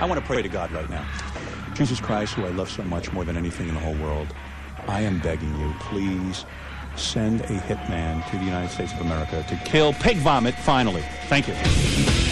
I want to pray to God right now. Jesus Christ, who I love so much more than anything in the whole world, I am begging you, please send a hitman to the United States of America to kill pig vomit finally. Thank you.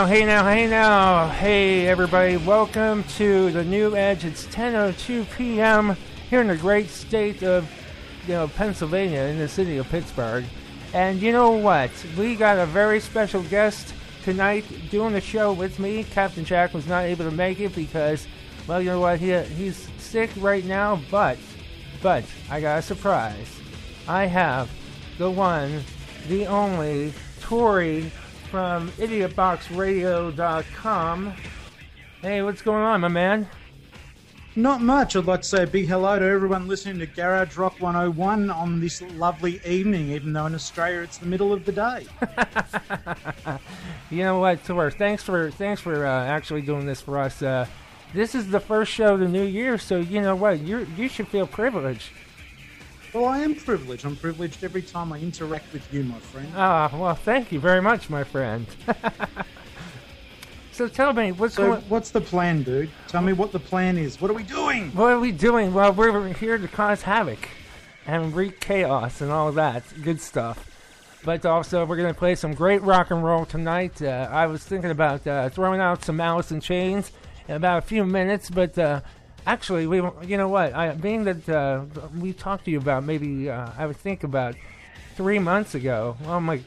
Now, hey now, hey now, hey everybody! Welcome to the New Edge. It's 10:02 p.m. here in the great state of, you know, Pennsylvania, in the city of Pittsburgh. And you know what? We got a very special guest tonight doing the show with me. Captain Jack was not able to make it because, well, you know what? He he's sick right now. But, but I got a surprise. I have the one, the only Tori from idiotboxradio.com. Hey, what's going on, my man? Not much. I'd like to say a big hello to everyone listening to Garage Rock 101 on this lovely evening, even though in Australia it's the middle of the day. you know what, Tor? Thanks for thanks for uh, actually doing this for us. Uh, this is the first show of the new year, so you know what? You you should feel privileged. Well, I am privileged. I'm privileged every time I interact with you, my friend. Ah, well, thank you very much, my friend. so tell me, what's So, going? what's the plan, dude? Tell me what the plan is. What are we doing? What are we doing? Well, we're here to cause havoc and wreak chaos and all that good stuff. But also, we're going to play some great rock and roll tonight. Uh, I was thinking about uh, throwing out some Alice in Chains in about a few minutes, but uh, actually, we, you know what? I, being that uh, we talked to you about maybe, uh, I would think about three months ago. Well, my,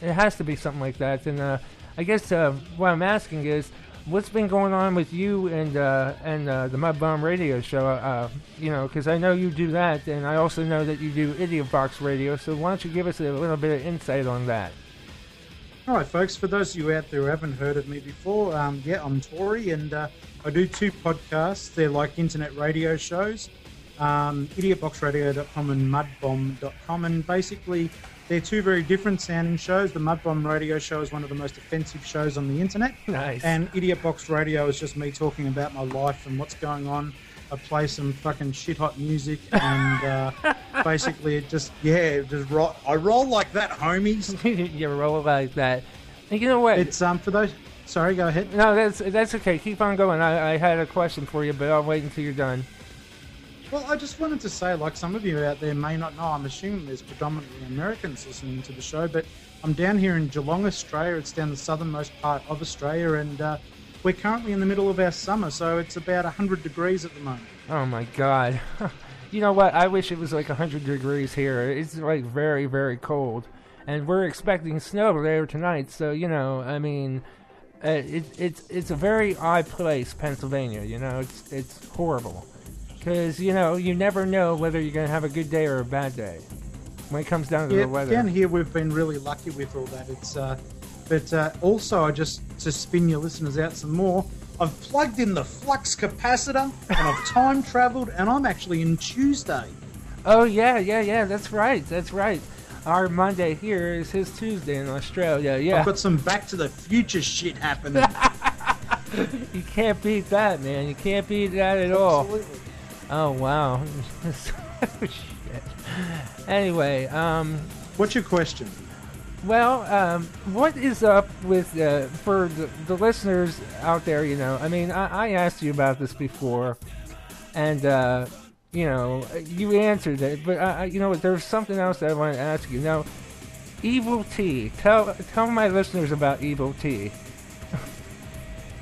it has to be something like that. And uh, I guess uh, what I'm asking is, what's been going on with you and uh, and uh, the Mud Bomb Radio Show? Uh, you know, because I know you do that, and I also know that you do Idiot Box Radio. So why don't you give us a little bit of insight on that? All right, folks. For those of you out there who haven't heard of me before, um, yeah, I'm Tori, and uh, I do two podcasts. They're like internet radio shows, um, idiotboxradio.com and mudbomb.com, and basically they're two very different sounding shows. The Mudbomb Radio Show is one of the most offensive shows on the internet, Nice. and Idiot Box Radio is just me talking about my life and what's going on. I play some fucking shit hot music, and uh, basically it just yeah, just roll. I roll like that, homies. you roll like that. And you know what? It's um for those. Sorry, go ahead. no, that's that's okay. Keep on going. I, I had a question for you, but I'll wait until you're done. Well, I just wanted to say, like some of you out there may not know, I'm assuming there's predominantly Americans listening to the show, but I'm down here in Geelong, Australia. It's down the southernmost part of Australia, and uh, we're currently in the middle of our summer, so it's about 100 degrees at the moment. Oh my god. you know what? I wish it was like 100 degrees here. It's like very, very cold. And we're expecting snow later tonight, so, you know, I mean, uh, it, it's it's a very odd place, Pennsylvania. You know, it's it's horrible because you know you never know whether you're gonna have a good day or a bad day when it comes down to Yeah, the weather. down here we've been really lucky with all that. It's uh, but uh, also I just to spin your listeners out some more. I've plugged in the flux capacitor and I've time traveled, and I'm actually in Tuesday. Oh yeah, yeah, yeah. That's right. That's right. Our Monday here is his Tuesday in Australia. Yeah, I've got some Back to the Future shit happening. you can't beat that, man. You can't beat that at all. Absolutely. Oh wow. Shit. Anyway, um, What's your question? Well, um, what is up with uh, for the, the listeners out there? You know, I mean, I, I asked you about this before, and uh, you know, you answered it. But I, you know, there's something else that I want to ask you. Now, Evil T. Tell tell my listeners about Evil T.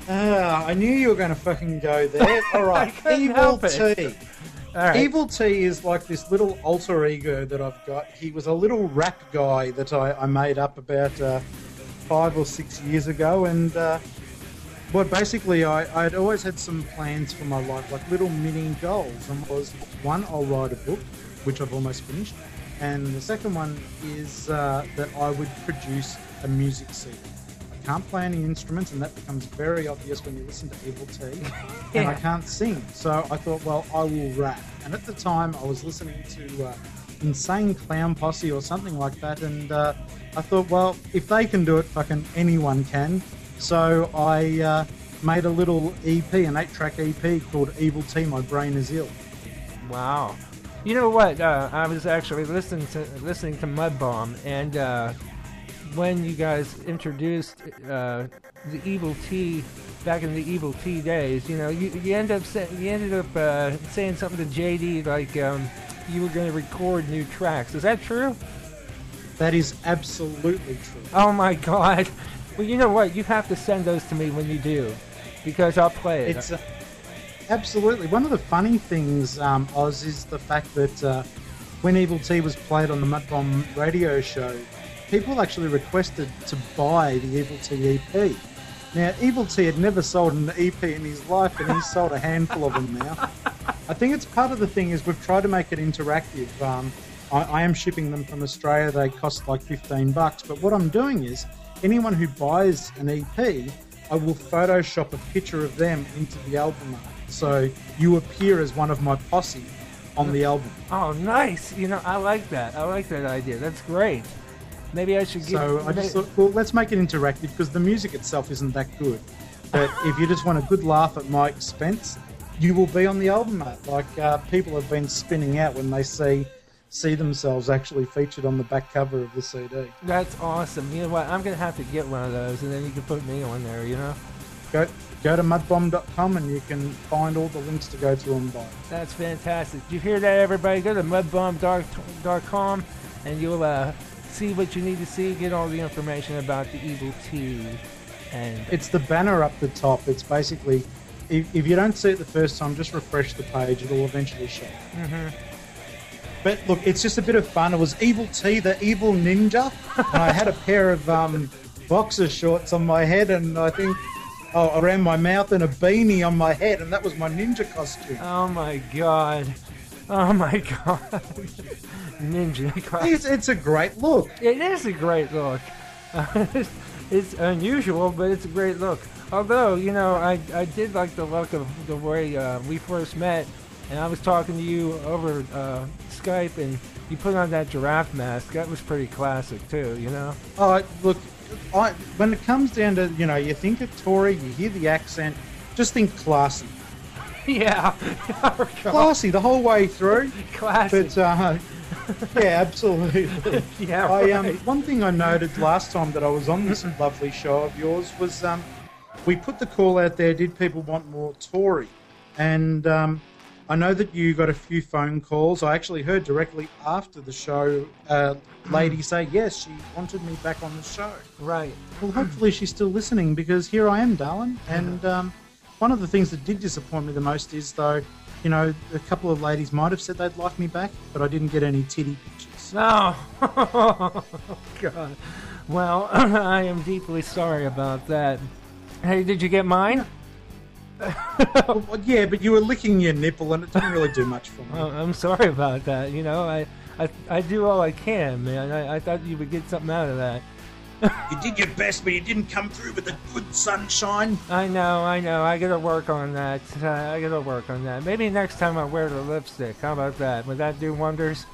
Ah, I knew you were going to fucking go there. All right, Evil help it. T. All right. Evil T is like this little alter ego that I've got. He was a little rap guy that I, I made up about uh, five or six years ago, and uh, well, basically, I, I'd always had some plans for my life, like little mini goals. And was one, I'll write a book, which I've almost finished, and the second one is uh, that I would produce a music CD. I can't play any instruments, and that becomes very obvious when you listen to Evil T. And I can't sing, so I thought, well, I will rap. And at the time, I was listening to uh, Insane Clown Posse or something like that, and uh, I thought, well, if they can do it, fucking anyone can. So I uh, made a little EP, an eight-track EP called Evil T. My Brain Is Ill. Wow. You know what? Uh, I was actually listening to listening to Mudbomb, and uh, when you guys introduced uh, the Evil T back in the Evil T days, you know, you, you end up say, you ended up uh, saying something to JD like um, you were going to record new tracks. Is that true? That is absolutely true. Oh my God! Well, you know what? You have to send those to me when you do, because I'll play it. It's uh, absolutely one of the funny things, um, Oz, is the fact that uh, when Evil T was played on the Mudbomb radio show, people actually requested to buy the Evil T EP. Now, Evil T had never sold an EP in his life, and he's sold a handful of them now. I think it's part of the thing is we've tried to make it interactive. Um, I, I am shipping them from Australia. They cost like 15 bucks. But what I'm doing is anyone who buys an EP, I will Photoshop a picture of them into the album art. So you appear as one of my posse on the album. Oh, nice! You know, I like that. I like that idea. That's great. Maybe I should get. So I just thought, well, let's make it interactive because the music itself isn't that good. But if you just want a good laugh at my expense, you will be on the album art. Like uh, people have been spinning out when they see see themselves actually featured on the back cover of the CD. That's awesome. You know what? I'm gonna have to get one of those, and then you can put me on there. You know, Go go to mudbomb.com and you can find all the links to go through and buy. that's fantastic. Did you hear that, everybody? Go to mudbomb.com, and you'll uh, see what you need to see. Get all the information about the Evil T, and It's the banner up the top. It's basically, if, if you don't see it the first time, just refresh the page. It'll eventually show. Mhm. But look, it's just a bit of fun. It was Evil T, the evil ninja, and I had a pair of um, boxer shorts on my head, and I think oh, around my mouth, and a beanie on my head, and that was my ninja costume. oh my god, oh my god, Ninja. It's, it's a great look. It is a great look. it's unusual, but it's a great look. Although, you know, I, I did like the look of the way uh, we first met, and I was talking to you over uh, Skype, and you put on that giraffe mask. That was pretty classic, too, you know? Oh, look, I, when it comes down to you know, you think of Tori, you hear the accent, just think classy, yeah. classy the whole way through. classic. But uh, yeah, absolutely. yeah, I um, right. one thing I noted last time that I was on this lovely show of yours was um, we put the call out there. Did people want more Tori? And um, I know that you got a few phone calls. I actually heard directly after the show, a lady say yes, she wanted me back on the show. Right. Well, hopefully she's still listening because here I am, darling. And um, one of the things that did disappoint me the most is though, you know, a couple of ladies might have said they'd like me back, but I didn't get any titty pictures. Oh, God. Well, I am deeply sorry about that. Hey, did you get mine? Well, yeah, but you were licking your nipple, and it didn't really do much for me. Oh, I'm sorry about that. You know, I, I, I do all I can, man. I, I thought you would get something out of that. You did your best, but you didn't come through with the good sunshine. I know, I know. I gotta work on that. Uh, I gotta work on that. Maybe next time I wear the lipstick. How about that? Would that do wonders?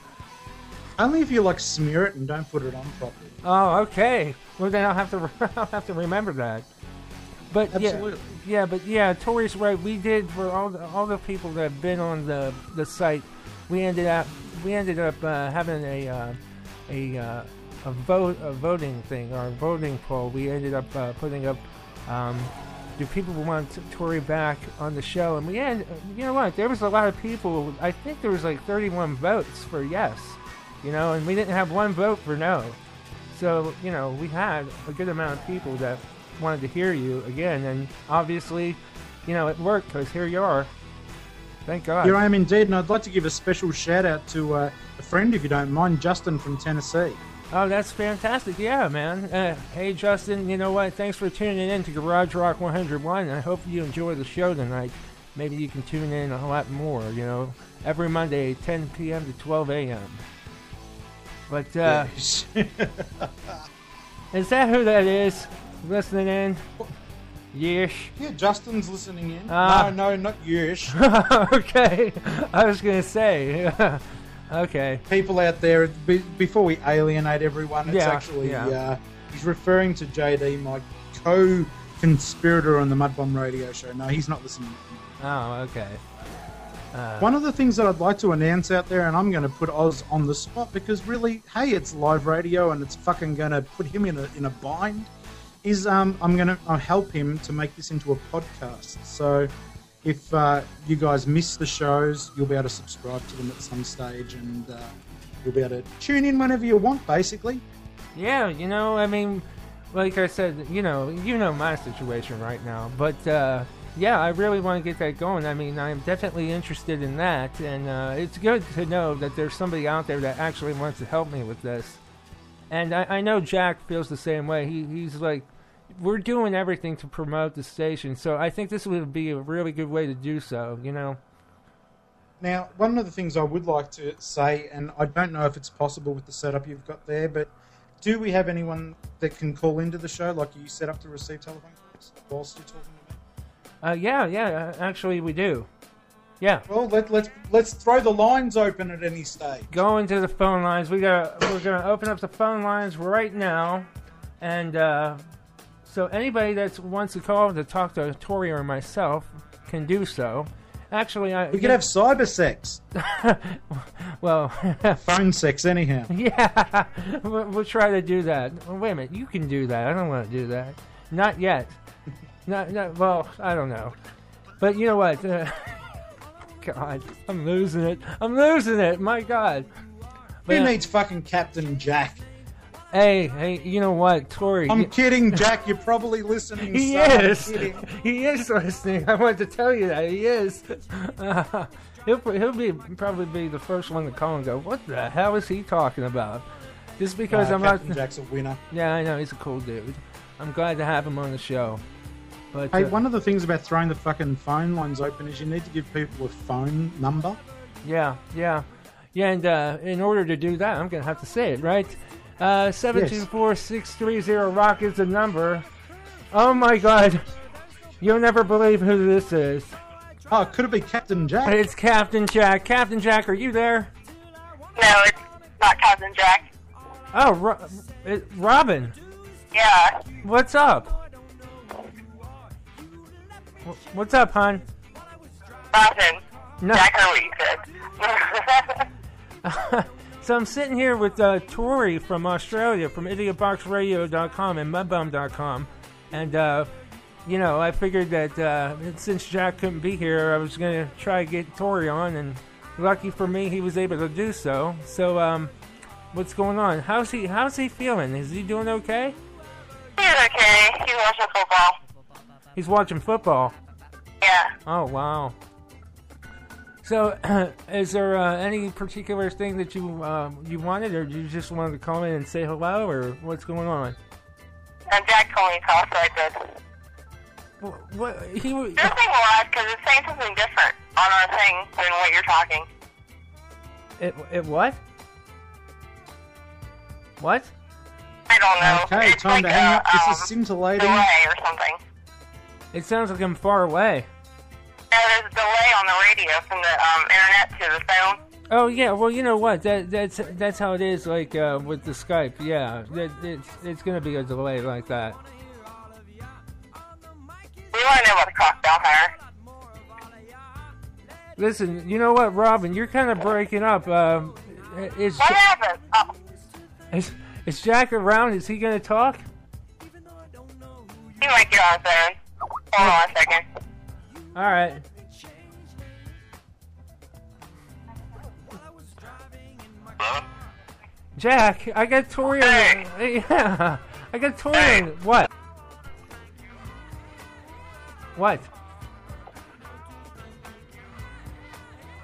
Only if you like smear it and don't put it on properly. Oh, okay. Well, then I'll have to, I'll have to remember that. But Absolutely. yeah, yeah, but yeah, Tori's right. We did for all the, all the people that have been on the the site. We ended up we ended up uh, having a uh, a uh, a vote a voting thing or a voting poll. We ended up uh, putting up. Um, do people want Tori back on the show? And we had, you know what? There was a lot of people. I think there was like 31 votes for yes, you know, and we didn't have one vote for no. So, you know, we had a good amount of people that wanted to hear you again, and obviously, you know, it worked because here you are. Thank God. Here I am indeed, and I'd like to give a special shout out to uh, a friend, if you don't mind, Justin from Tennessee. Oh, that's fantastic. Yeah, man. Uh, hey, Justin, you know what? Thanks for tuning in to Garage Rock 101. I hope you enjoy the show tonight. Maybe you can tune in a lot more, you know, every Monday, 10 p.m. to 12 a.m. But, uh, Yes. is that who that is listening in? Yes. yeah, Justin's listening in. Ah. no, no, not Yush. okay. I was going to say. okay. People out there, be, before we alienate everyone, it's Yeah, actually yeah. uh, he's referring to JD, my co-conspirator on the Mud Bomb Radio Show. No, he's not listening. Oh, okay. Uh, One of the things that I'd like to announce out there, and I'm going to put Oz on the spot because really, hey, it's live radio and it's fucking going to put him in a in a bind. Is um, I'm going to uh, help him to make this into a podcast. So if uh, you guys miss the shows, you'll be able to subscribe to them at some stage, and uh, you'll be able to tune in whenever you want, basically. Yeah, you know, I mean, like I said, you know, you know my situation right now, but uh, yeah, I really want to get that going. I mean, I'm definitely interested in that, and uh, it's good to know that there's somebody out there that actually wants to help me with this. And I, I know Jack feels the same way. He, he's like, we're doing everything to promote the station, so I think this would be a really good way to do so. You know. Now, one of the things I would like to say, and I don't know if it's possible with the setup you've got there, but do we have anyone that can call into the show, like are you set up to receive telephone calls whilst you're talking to me? Uh, yeah, yeah, uh, actually, we do. Yeah. Well, let, let's let's throw the lines open at any stage. go into the phone lines. We got we're gonna open up the phone lines right now, and uh, so anybody that wants to call to talk to Tori or myself can do so. Actually, I We could have cyber sex, well, phone sex, anyhow. yeah, we'll, we'll try to do that. Oh, wait a minute, you can do that. I don't want to do that. Not yet. Not, not well. I don't know, but you know what? Uh, God, I'm losing it. I'm losing it. My God. But, Who needs fucking Captain Jack? Hey, hey, you know what, Tori? I'm you- kidding, Jack. You're probably listening. he son, is. He is listening. I wanted to tell you that he is. Uh, he'll he'll be probably be the first one to call and go, "What the hell is he talking about?" Just because Uh, I'm Captain not. Jack's a winner. Yeah, I know he's a cool dude. I'm glad to have him on the show. But Hey, uh, one of the things about throwing the fucking phone lines open is you need to give people a phone number. Yeah, yeah, yeah. And uh, in order to do that, I'm gonna have to say it right. Uh, Seven two four six three zero rock is the number. Oh my God! You'll never believe who this is. Oh, could it be Captain Jack? It's Captain Jack. Captain Jack, are you there? No, it's not Cousin Jack. Oh, Ro- it, Robin. Yeah. What's up? Wh- What's up, hon? Robin. No. Jack Hurley, you said. So I'm sitting here with uh, Tori from Australia, from idiotboxradio.com and mudbomb.com, and uh, you know I figured that uh, since Jack couldn't be here, I was gonna try to get Tori on, and lucky for me, he was able to do so. So, um, what's going on? How's he? How's he feeling? Is he doing okay? He's okay. He's watching football. He's watching football. Yeah. Oh wow. So, is there uh, any particular thing that you uh, you wanted, or you just wanted to call in and say hello, or what's going on? And Jack told me to call, so I did. What, what he w- Your thing was, because it's saying something different on our thing than what you're talking. it, it what? What? I don't know. Okay, it's time like to hang a, up. This um, is scintillating. delay or something. It sounds like I'm far away. There's a delay on the radio from the um, internet to the phone. Oh yeah, well you know what? That that's that's how it is. Like uh, with the Skype, yeah, that, it's it's gonna be a delay like that. We want to know about the crocodile hunter. Listen, you know what, Robin? You're kind of breaking up. Um, is What happened? Oh, is is Jack around? Is he gonna talk? he might get on his own. Hold on a second. All right. Jack, I got Tori. on the- Yeah, I got Tori. on the- What? What?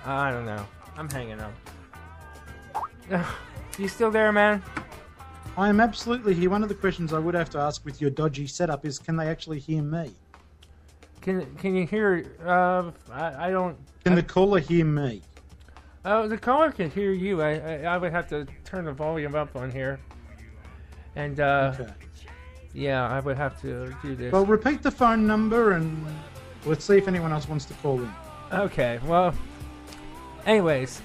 I don't know. I'm hanging up. you still there, man? I am absolutely here. One of the questions I would have to ask with your dodgy setup is can they actually hear me? Can Can you hear? Uh, I, I don't. Can I, the caller hear me? Oh, the caller can hear you. I, I I would have to turn the volume up on here. And uh, Okay. yeah, I would have to do this. Well, repeat the phone number and let's see if anyone else wants to call in. Okay, well, anyways,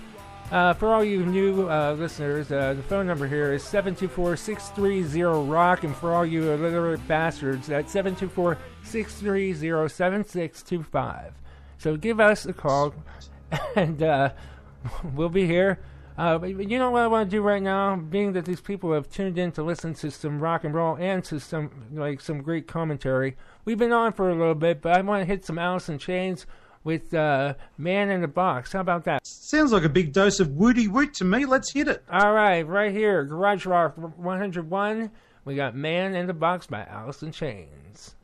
uh, for all you new uh, listeners, uh, the phone number here is 724-630-ROCK, and for all you illiterate bastards, that's 724-630-7625. So give us a call, and uh, we'll be here. Uh, you know what I want to do right now, being that these people have tuned in to listen to some rock and roll and to some like some great commentary. We've been on for a little bit, but I want to hit some Alice in Chains with uh, Man in the Box. How about that? Sounds like a big dose of woody woot to me. Let's hit it. All right, right here, Garage Rock 101. We got Man in the Box by in Chains.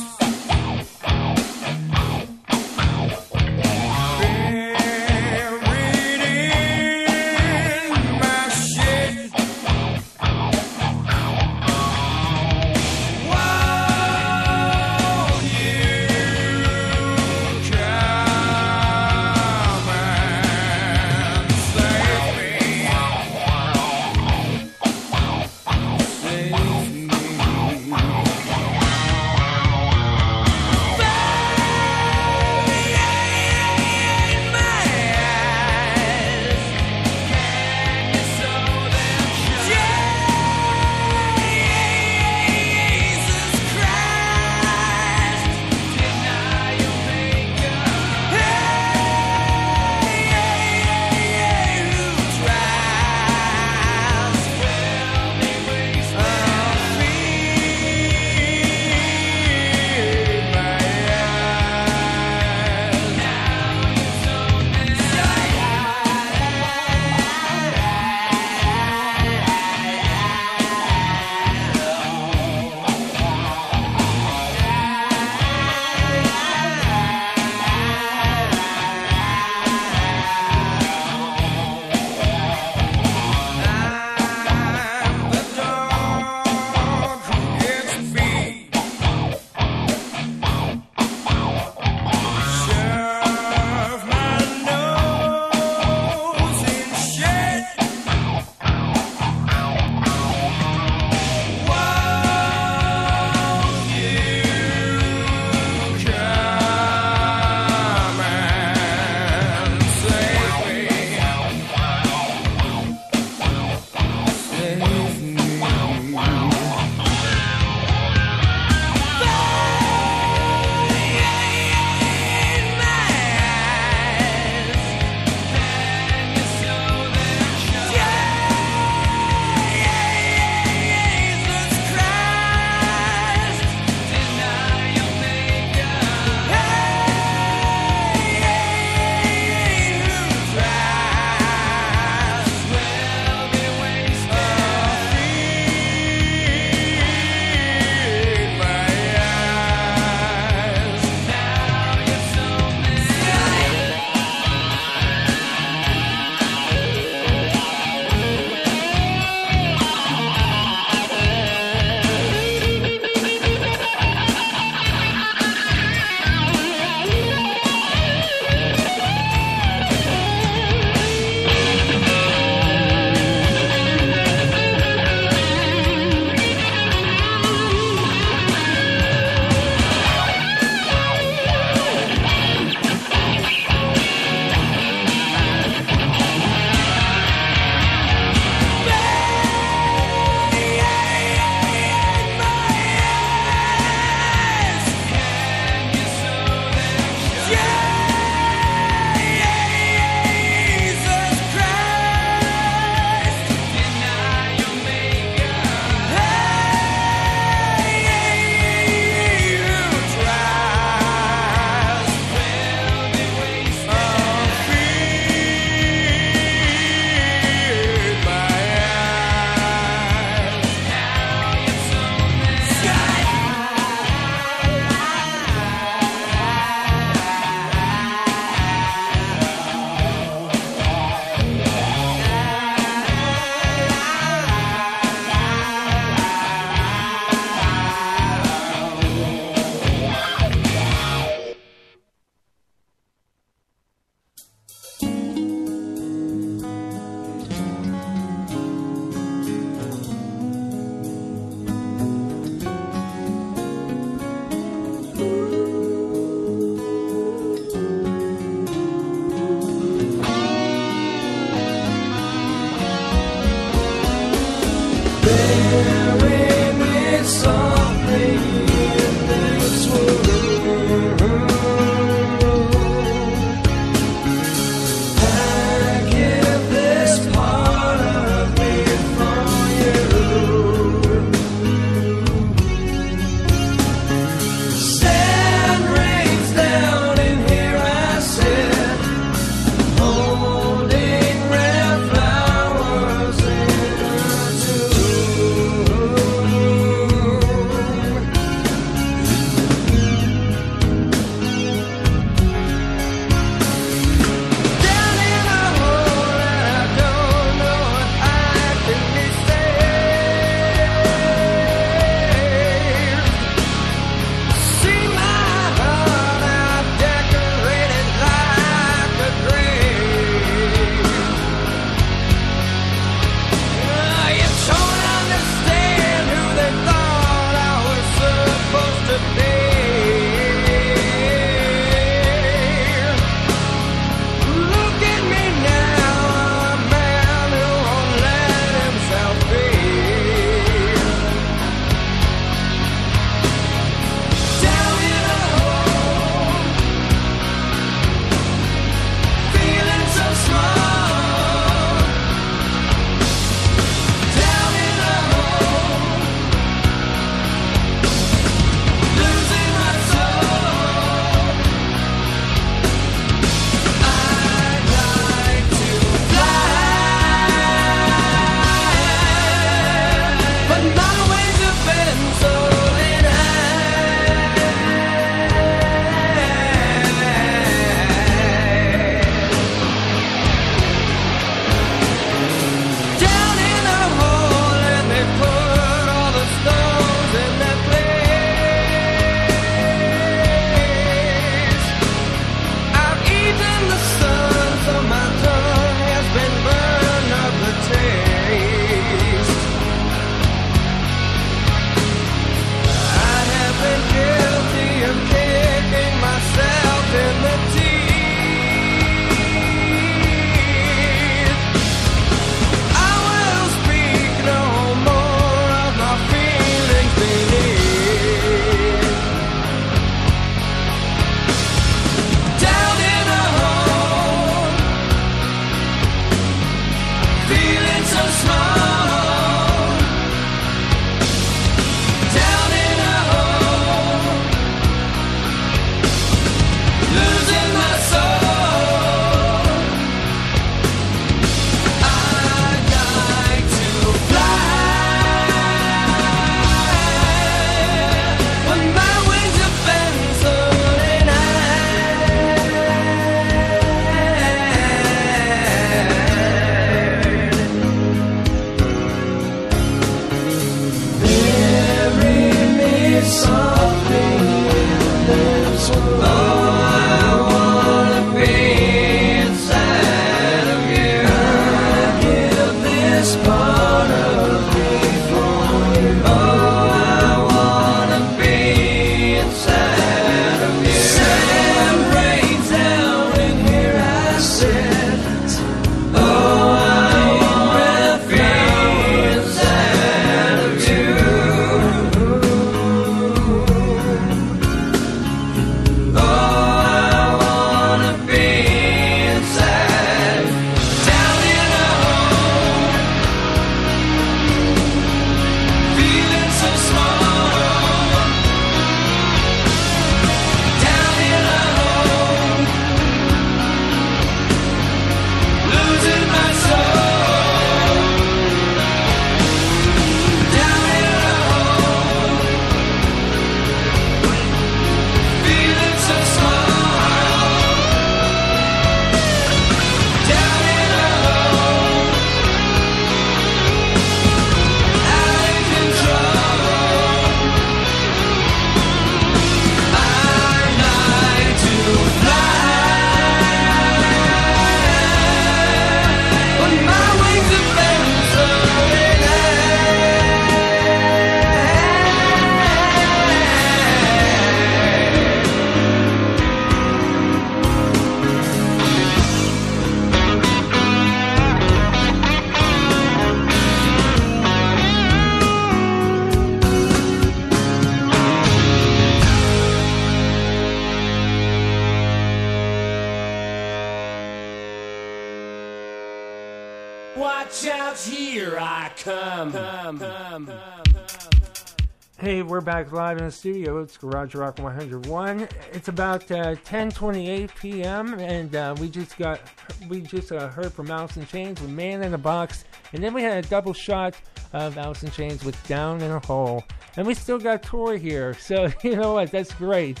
Hey, we're back live in the studio. It's Garage Rock 101. It's about uh, 10:28 p.m. and uh, we just got we just uh, heard from in Chains with "Man in a Box," and then we had a double shot of in Chains with "Down in a Hole," and we still got Tori here. So you know what? That's great.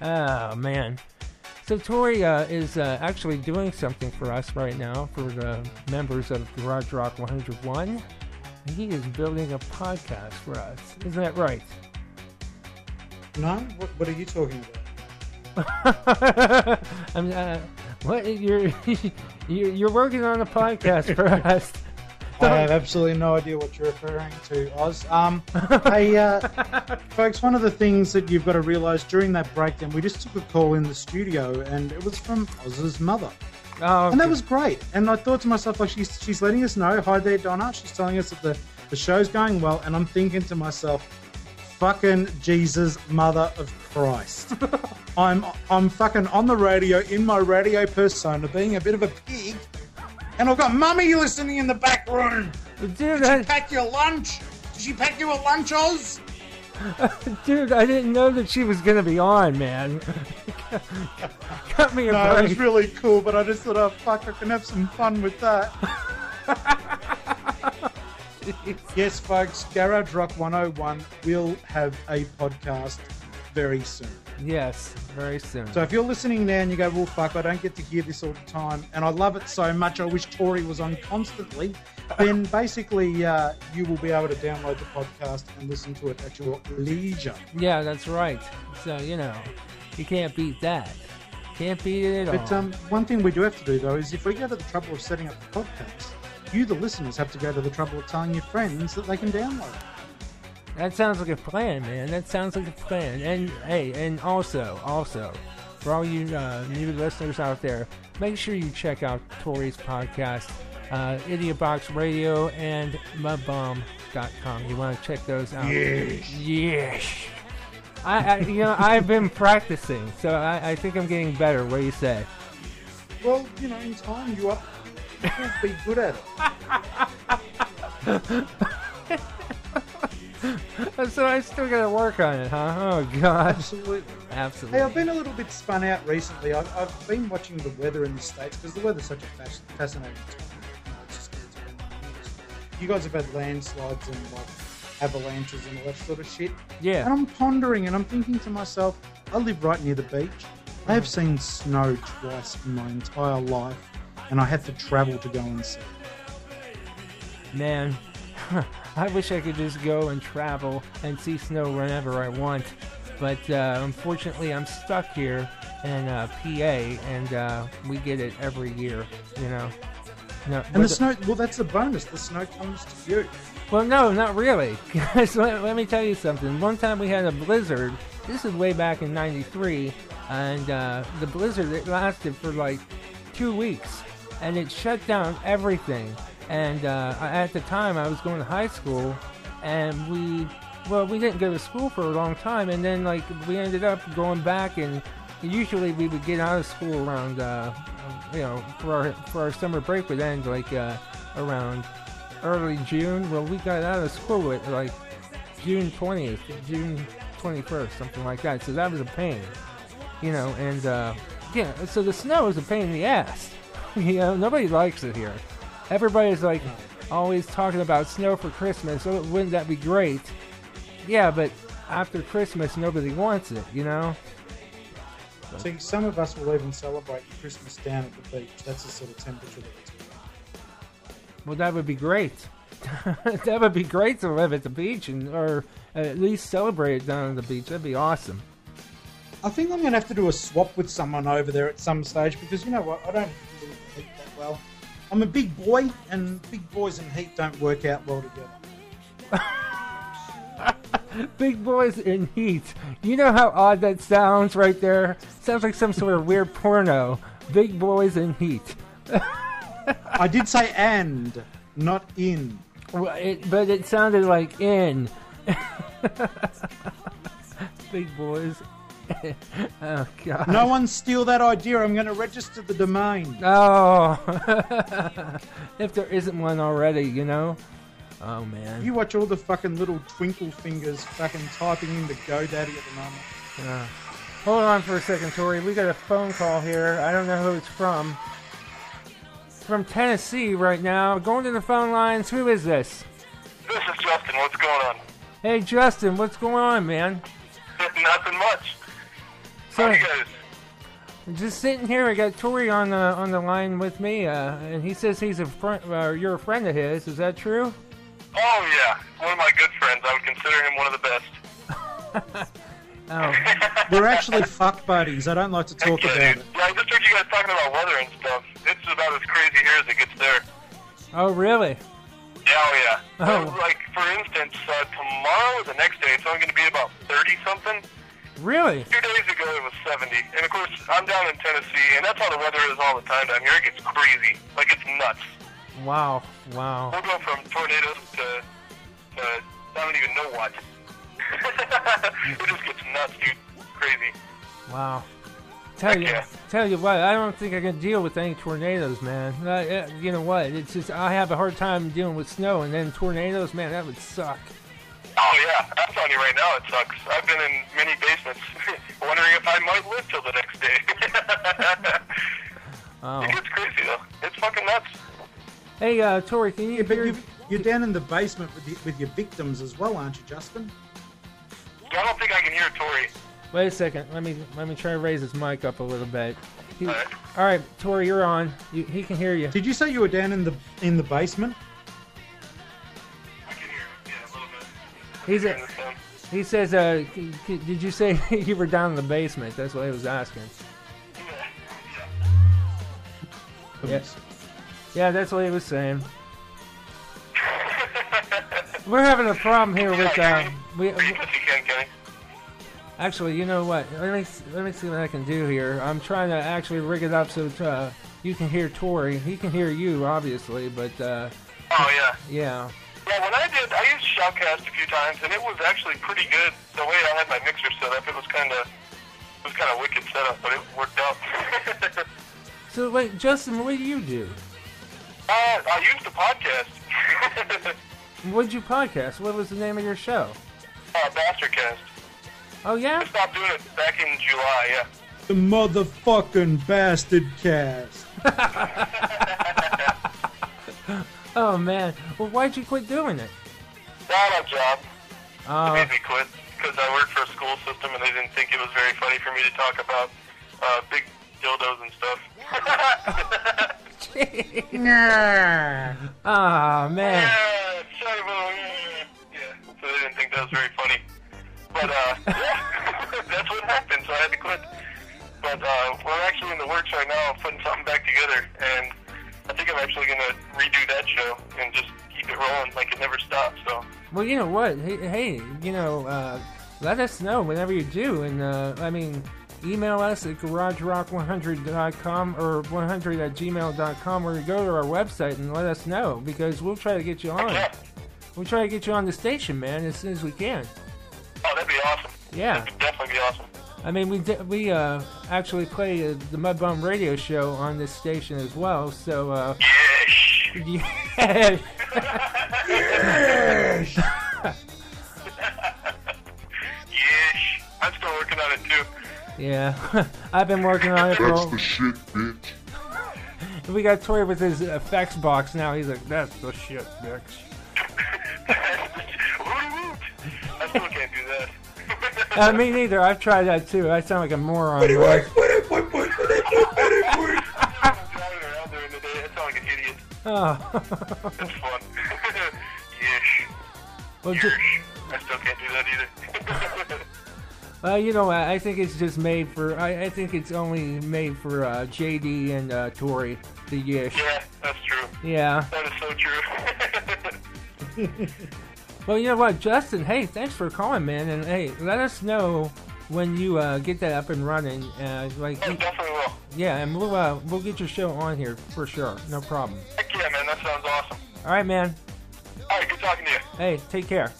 Oh man. So Tori uh, is uh, actually doing something for us right now for the members of Garage Rock 101. He is building a podcast for us. Isn't that right? No? What, what are you talking about? I'm, uh, what you're, you're you're working on a podcast for us. I have absolutely no idea what you're referring to, Oz. Um, hey, uh, folks, one of the things that you've got to realise during that breakdown, we just took a call in the studio, and it was from Oz's mother. Oh, And that was great. And I thought to myself, like, she's, she's letting us know, hi there, Donna. She's telling us that the, the show's going well. And I'm thinking to myself, fucking Jesus, mother of Christ. I'm, I'm fucking on the radio in my radio persona, being a bit of a pig. And I've got mummy listening in the back room. Did she I, pack your lunch? Did she pack you a lunch, Oz? dude, I didn't know that she was gonna be on, man. Cut me a No, it was really cool, but I just thought, oh, fuck, I can have some fun with that. yes, folks, Garage Rock 101 will have a podcast very soon. Yes, very soon. So if you're listening now and you go, well, fuck, I don't get to hear this all the time, and I love it so much, I wish Tori was on constantly, then basically uh, you will be able to download the podcast and listen to it at your leisure. yeah, that's right. So you know, you can't beat that. Can't beat it at But all. um, one thing we do have to do, though, is if we go to the trouble of setting up the podcast, you, the listeners, have to go to the trouble of telling your friends that they can download it. That sounds like a plan, man. That sounds like a plan. And hey, and also, also, for all you uh, new listeners out there, make sure you check out Tori's podcast, uh, Idiot Box Radio and Mudbomb.com. You want to check those out? Yes. Yes. I, I, you know, I've been practicing, so I, I think I'm getting better. What do you say? Well, you know, in time, you are, you'll be good at it. So I still got to work on it, huh? Oh God, Absolutely. absolutely. Hey, I've been a little bit spun out recently. I've, I've been watching the weather in the States because the weather's such a fas- fascinating topic. You, know, it's just, it's been you guys have had landslides and like avalanches and all that sort of shit. Yeah. And I'm pondering and I'm thinking to myself, I live right near the beach. I have seen snow twice in my entire life, and I had to travel to go and see. it. Man, I wish I could just go and travel and see snow whenever I want. But uh, unfortunately, I'm stuck here in uh, PA, and uh, we get it every year. You know. No, And the snow, well, that's the bonus. The snow comes to you. Well, no, not really. 'Cause let, let me tell you something. One time we had a blizzard. This is way back in '93, and uh, the blizzard it lasted for like two weeks, and it shut down everything. And uh, at the time, I was going to high school, and we, well, we didn't go to school for a long time, and then like we ended up going back, and usually we would get out of school around, uh, you know, for our for our summer break would end like uh, around early June. Well, we got out of school at like June 20th, June 21st, something like that. So that was a pain, you know. And uh, yeah, so the snow is a pain in the ass. you know, nobody likes it here. Everybody's like always talking about snow for Christmas. Oh, wouldn't that be great? Yeah, but after Christmas, nobody wants it. You know. See, some of us will even celebrate Christmas down at the beach. That's the sort of temperature that it's Well, that would be great. that would be great to live at the beach and or at least celebrate it down at the beach. That'd be awesome. I think I'm going to have to do a swap with someone over there at some stage because you know what? I don't with that well. I'm a big boy, and big boys and heat don't work out well together. Big boys in heat. You know how odd that sounds right there? Sounds like some sort of weird porno. Big boys in heat. I did say and, not in. Well, it, but it sounded like in. Big boys oh god. No one steal that idea. I'm going to register the domain. Oh, if there isn't one already, you know. Oh man. You watch all the fucking little twinkle fingers fucking typing into GoDaddy at the moment. Uh, hold on for a second, Tori. We got a phone call here. I don't know who it's from. It's from Tennessee right now. Going to the phone lines. Who is this? This is Justin. What's going on? Hey, Justin. What's going on, man? Nothing much. So, How you just sitting here. I got Tori on the on the line with me, uh, and he says he's a friend. Uh, you're a friend of his. Is that true? Oh yeah, one of my good friends. I would consider him one of the best. Oh, We're actually fuck buddies. I don't like to talk yeah, about dude. it. Yeah, I just heard you guys talking about weather and stuff. It's about as crazy here as it gets there. oh, really? Yeah, oh yeah. Oh. So, like for instance, uh, tomorrow or the next day, it's only going to be about thirty something. Really? Two days ago it was 70. And of course, I'm down in Tennessee, and that's how the weather is all the time down here. It gets crazy. Like, it's nuts. Wow. Wow. We'll go from tornadoes to, to I don't even know what. it just gets nuts, dude. Crazy. Wow. Tell you, tell you what, I don't think I can deal with any tornadoes, man. Uh, you know what? It's just I have a hard time dealing with snow, and then tornadoes, man, that would suck. Oh, yeah. I'm telling you right now, it sucks. I've been in many basements wondering if I might live till the next day. Oh. It gets crazy, though. It's fucking nuts. Hey, uh, Tori, can you Yeah, but hear? you, you're down in the basement with, the, with your victims as well, aren't you, Justin? Yeah, I don't think I can hear Tori. Wait a second. Let me let me try to raise his mic up a little bit. He- All right. all right, Tori, you're on. You, he can hear you. Did you say you were down in the in the basement? He's a, he says, uh, did you say you were down in the basement? That's what he was asking. Yeah. Yeah, that's what he was saying. We're having a problem here with uh, we, Are you pussy can, Kenny? Actually, you know what? Let me let me see what I can do here. I'm trying to actually rig it up so uh, you can hear Tori. He can hear you, obviously, but uh, Oh, yeah. yeah. Yeah, when I did, I used Shoutcast a few times, and it was actually pretty good. The way I had my mixer set up, it was kind of, it was kind of wicked setup, but it worked out. So wait, Justin, what do you do? uh, I used the podcast. What did you podcast? What was the name of your show? uh, Bastardcast. Oh yeah. I stopped doing it back in July. Yeah. The motherfucking bastard cast. Oh man. Well, why'd you quit doing it? Not a job. They Oh, made me quit because I worked for a school system, and they didn't think it was very funny for me to talk about uh, big dildos and stuff. nah. ah man. Yeah, sorry, but, yeah. So they didn't think that was very funny. But uh, yeah, that's what happened. So I had to quit. But uh, we're actually in the works right now of putting something back together, and I think I'm actually gonna redo that show and just keep it rolling like it never stops. So Well, you know what? Hey, hey you know, uh, let us know whenever you do, and uh, I mean, email us at garagerock100.com or 100 at gmail.com, or go to our website and let us know because we'll try to get you on. We'll try to get you on the station, man, as soon as we can. Oh, that'd be awesome. Yeah. That'd definitely be awesome. I mean, we di- we uh, actually play uh, the Mud Bomb Radio Show on this station as well, so uh, Yes. yeah. Yes. I'm still working on it too. yeah, I've been working on it for. That's all- the shit, bitch. We got Tori with his effects box now. He's like, "That's the shit, bitch." I still can't do that. Uh, me neither. I've tried that too. I sound like a moron. right? I'm driving around during the day. I sound like an idiot. Oh. It's fun. yes. well, ju- I still can't do that either. uh, you know, I I think it's just made for. I, I think it's only made for uh, JD and uh, Tori. The yish. yeah, that's true. Yeah. That is so true. Well, you know what, Justin? Hey, thanks for calling, man. And hey, let us know when you uh, get that up and running. Uh, like, I definitely will. yeah, and we'll uh, we'll get your show on here for sure. No problem. Heck yeah, man. That sounds awesome. All right, man. All right, good talking to you. Hey, take care.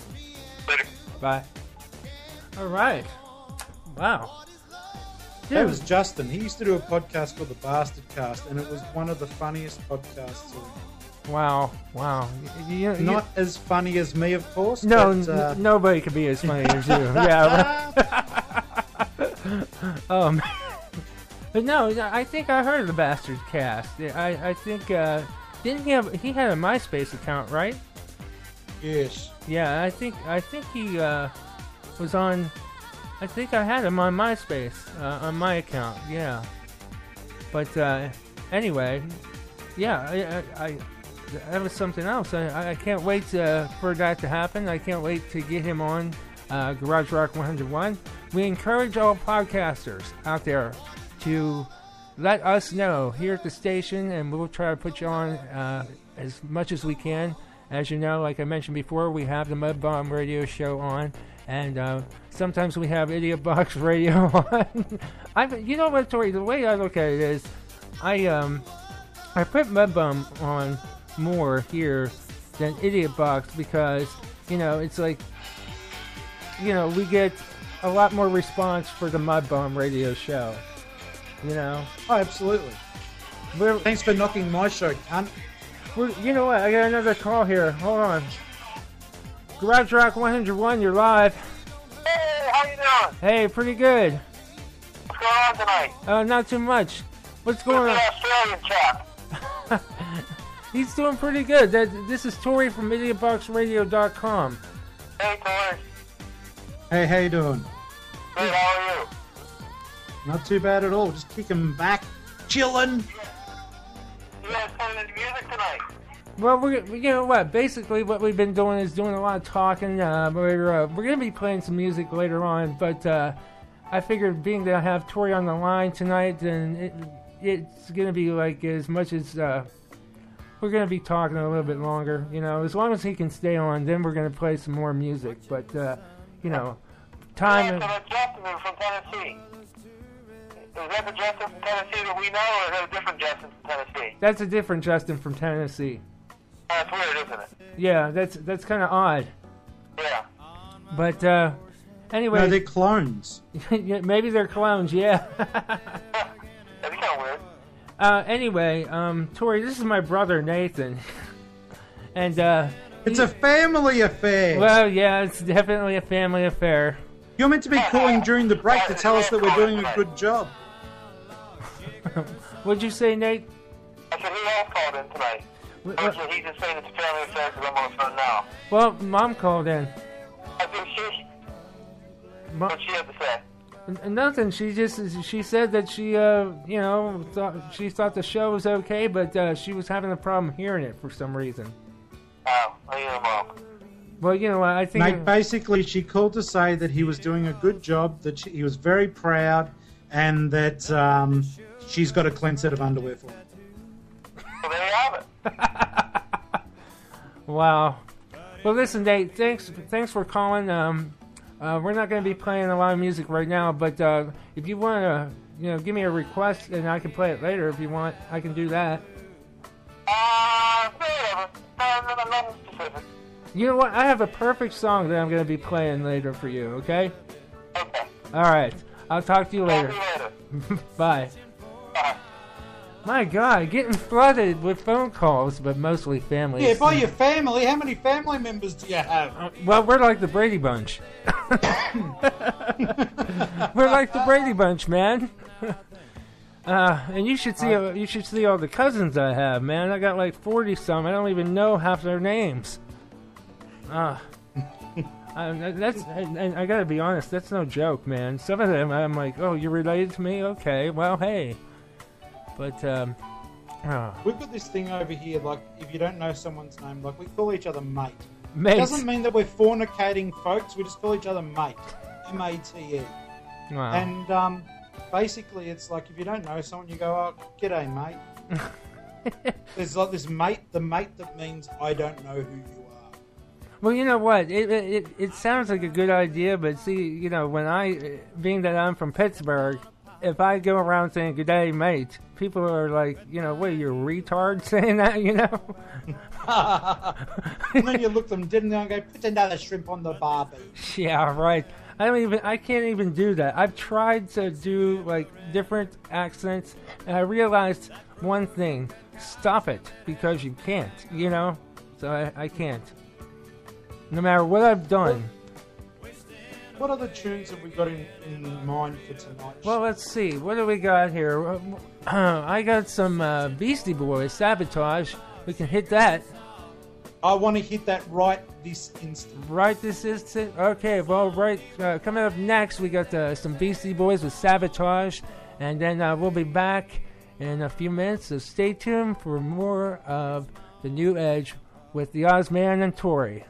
Later. Bye. All right. Wow. That was Justin. He used to do a podcast called the Bastard Cast, and it was one of the funniest podcasts. Wow, wow. You, you, Not as funny as me, of course. no, but, uh, n- nobody could be as funny as you. Yeah. oh man. But no, I think I heard of the Bastard Cast. I, I think uh, didn't he have he had a MySpace account, right? yes. Yeah, I think I think he uh, was on. I think I had him on MySpace uh, on my account. Yeah, but uh, anyway, yeah, I, I, I that was something else. I, I can't wait uh, for that to happen. I can't wait to get him on uh, Garage Rock 101. We encourage all podcasters out there to let us know here at the station, and we'll try to put you on uh, as much as we can. As you know, like I mentioned before, we have the Mud Bomb Radio Show on, and uh, sometimes we have Idiot Box Radio on. I, you know what, Tori? The way I look at it is, I um, I put Mud Bomb on more here than Idiot Box because you know it's like, you know, we get a lot more response for the Mud Bomb Radio Show. You know, Oh, absolutely. we're, Thanks for knocking my show, cunt. we're you know what? I got another call here. Hold on. Garage Rock 101, you're live. Hey, how you doing? Hey, pretty good. What's going on tonight? Uh, not too much. What's going the on? Australian chap? He's doing pretty good. That, this is Tori from IdiotBoxRadio.com. Hey, Tori. Hey, how you doing? Good, how are you? Not too bad at all. Just kicking back, chilling. You guys playing any music tonight? Well, we're you know what? Basically, what we've been doing is doing a lot of talking. Uh, we're uh, we're gonna be playing some music later on, but uh, I figured being that I have Tori on the line tonight, and it, it's gonna be like as much as we're gonna be talking a little bit longer. You know, as long as he can stay on, then we're gonna play some more music. But uh, you know, time. Yeah, is- so that's Justin from Tennessee. Is that the Justin from Tennessee that we know, or is that a different Justin from Tennessee? That's a different Justin from Tennessee. That's weird, isn't it? Yeah, that's that's kind of odd. Yeah. But uh, anyway, No, they're clones. maybe they're clones. Yeah. That'd be kind of weird. Uh, anyway, um, Tori, this is my brother Nathan, and uh, It's a family affair. well, yeah, it's definitely a family affair. You're meant to be calling during the break to tell us that we're doing a good job. What'd you say, Nate? I said, who else called in tonight? Wh- Or wh- he just saying it's a family affair because I'm on the phone now? Well, Mom called in. I think she, Mo- what she had to say. N- Nothing. She just she said that she uh you know thought she thought the show was okay, but uh, she was having a problem hearing it for some reason. Oh, I hear him all. Well, you know what? I think Mate, basically, she called to say that he was doing a good job, that she, he was very proud, and that um, she's got a clean set of underwear for him. So there you have it. Wow. Well, listen, Nate. Thanks, thanks for calling. Um, uh, we're not going to be playing a lot of music right now, but uh, if you want to, you know, give me a request and I can play it later if you want. I can do that. You know what? I have a perfect song that I'm going to be playing later for you. Okay? Okay. All right. I'll talk to you later. you later. Bye. Bye. My God, getting flooded with phone calls, but mostly family. Yeah, by your family, how many family members do you have? Uh, Well, we're like the Brady Bunch. we're like the Brady Bunch, man. Uh, and you should see you should see all the cousins I have, man. I got like forty some. I don't even know half their names. Uh, I, that's and and I gotta be honest. That's no joke, man. Some of them, I'm like, oh, you're related to me? Okay, well, hey. But um, oh, We've got this thing over here, like, if you don't know someone's name, like, we call each other mate. It doesn't mean that we're fornicating folks, we just call each other mate. M A T E. Wow. And um, basically, it's like if you don't know someone, you go, "Oh, g'day, mate." There's like this mate, the mate that means I don't know who you are. Well, you know what? It, it it it sounds like a good idea, but see, you know, when I, being that I'm from Pittsburgh, if I go around saying "G'day, mate," people are like, you know, what are you a retard saying that? You know? and then you look them dead in the eye and go, "Put another shrimp on the barbie." yeah, right. I don't even. I can't even do that. I've tried to do like different accents, and I realized one thing: stop it because you can't. You know, so I, I can't. No matter what I've done. What other tunes have we got in, in mind for tonight? Well, let's see. What do we got here? Uh, I got some uh, Beastie Boys, Sabotage. We can hit that. I want to hit that right this instant. Right this instant? Okay, well, right. Uh, coming up next, we got uh, some Beastie Boys with Sabotage. And then uh, we'll be back in a few minutes. So stay tuned for more of The New Edge with the Ozman and Tori.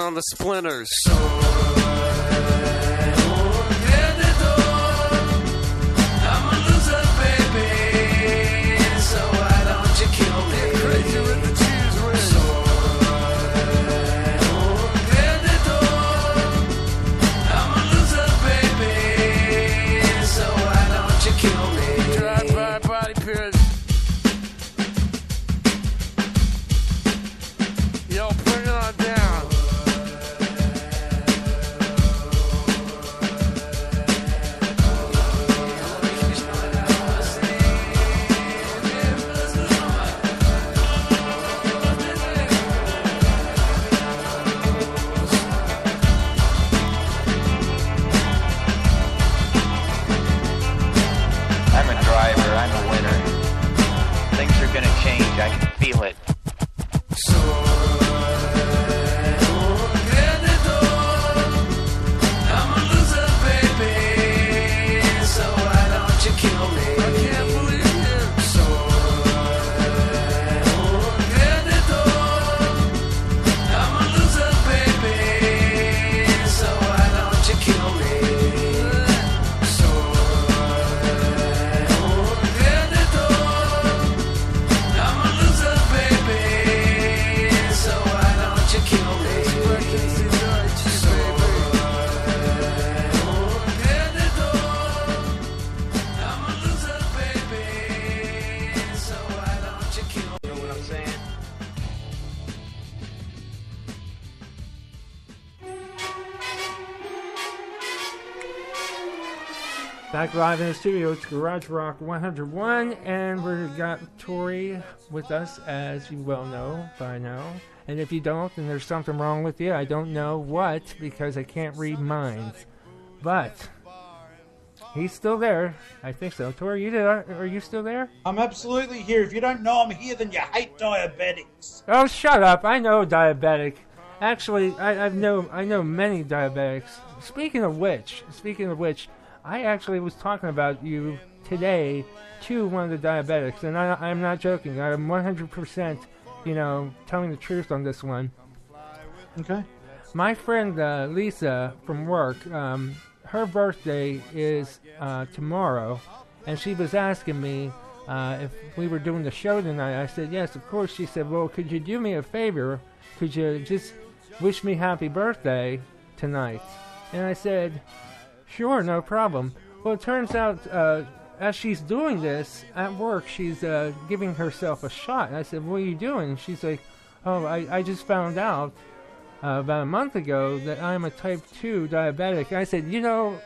On the splinters. Live in the studio, it's Garage Rock 101, and we've got Tori with us, as you well know by now. And if you don't, then there's something wrong with you. I don't know what, because I can't read minds. But he's still there. I think so. Tori, you there? Are you still there? I'm absolutely here. If you don't know I'm here, then you hate diabetics. Oh, shut up! I know diabetic. Actually, I, I know I know many diabetics. Speaking of which, speaking of which, I actually was talking about you today to one of the diabetics, and I, I'm not joking. I'm 100%, you know, telling the truth on this one. Okay. My friend uh, Lisa from work, um, her birthday is uh, tomorrow, and she was asking me uh, if we were doing the show tonight. I said yes, of course. She said, "Well, could you do me a favor? Could you just wish me happy birthday tonight?" And I said, "Sure, no problem." Well, it turns out uh, as she's doing this at work, she's uh, giving herself a shot. And I said, "What are you doing?" And she's like, "Oh, I, I just found out." uh, about a month ago that I'm a type 2 diabetic. I said, you know,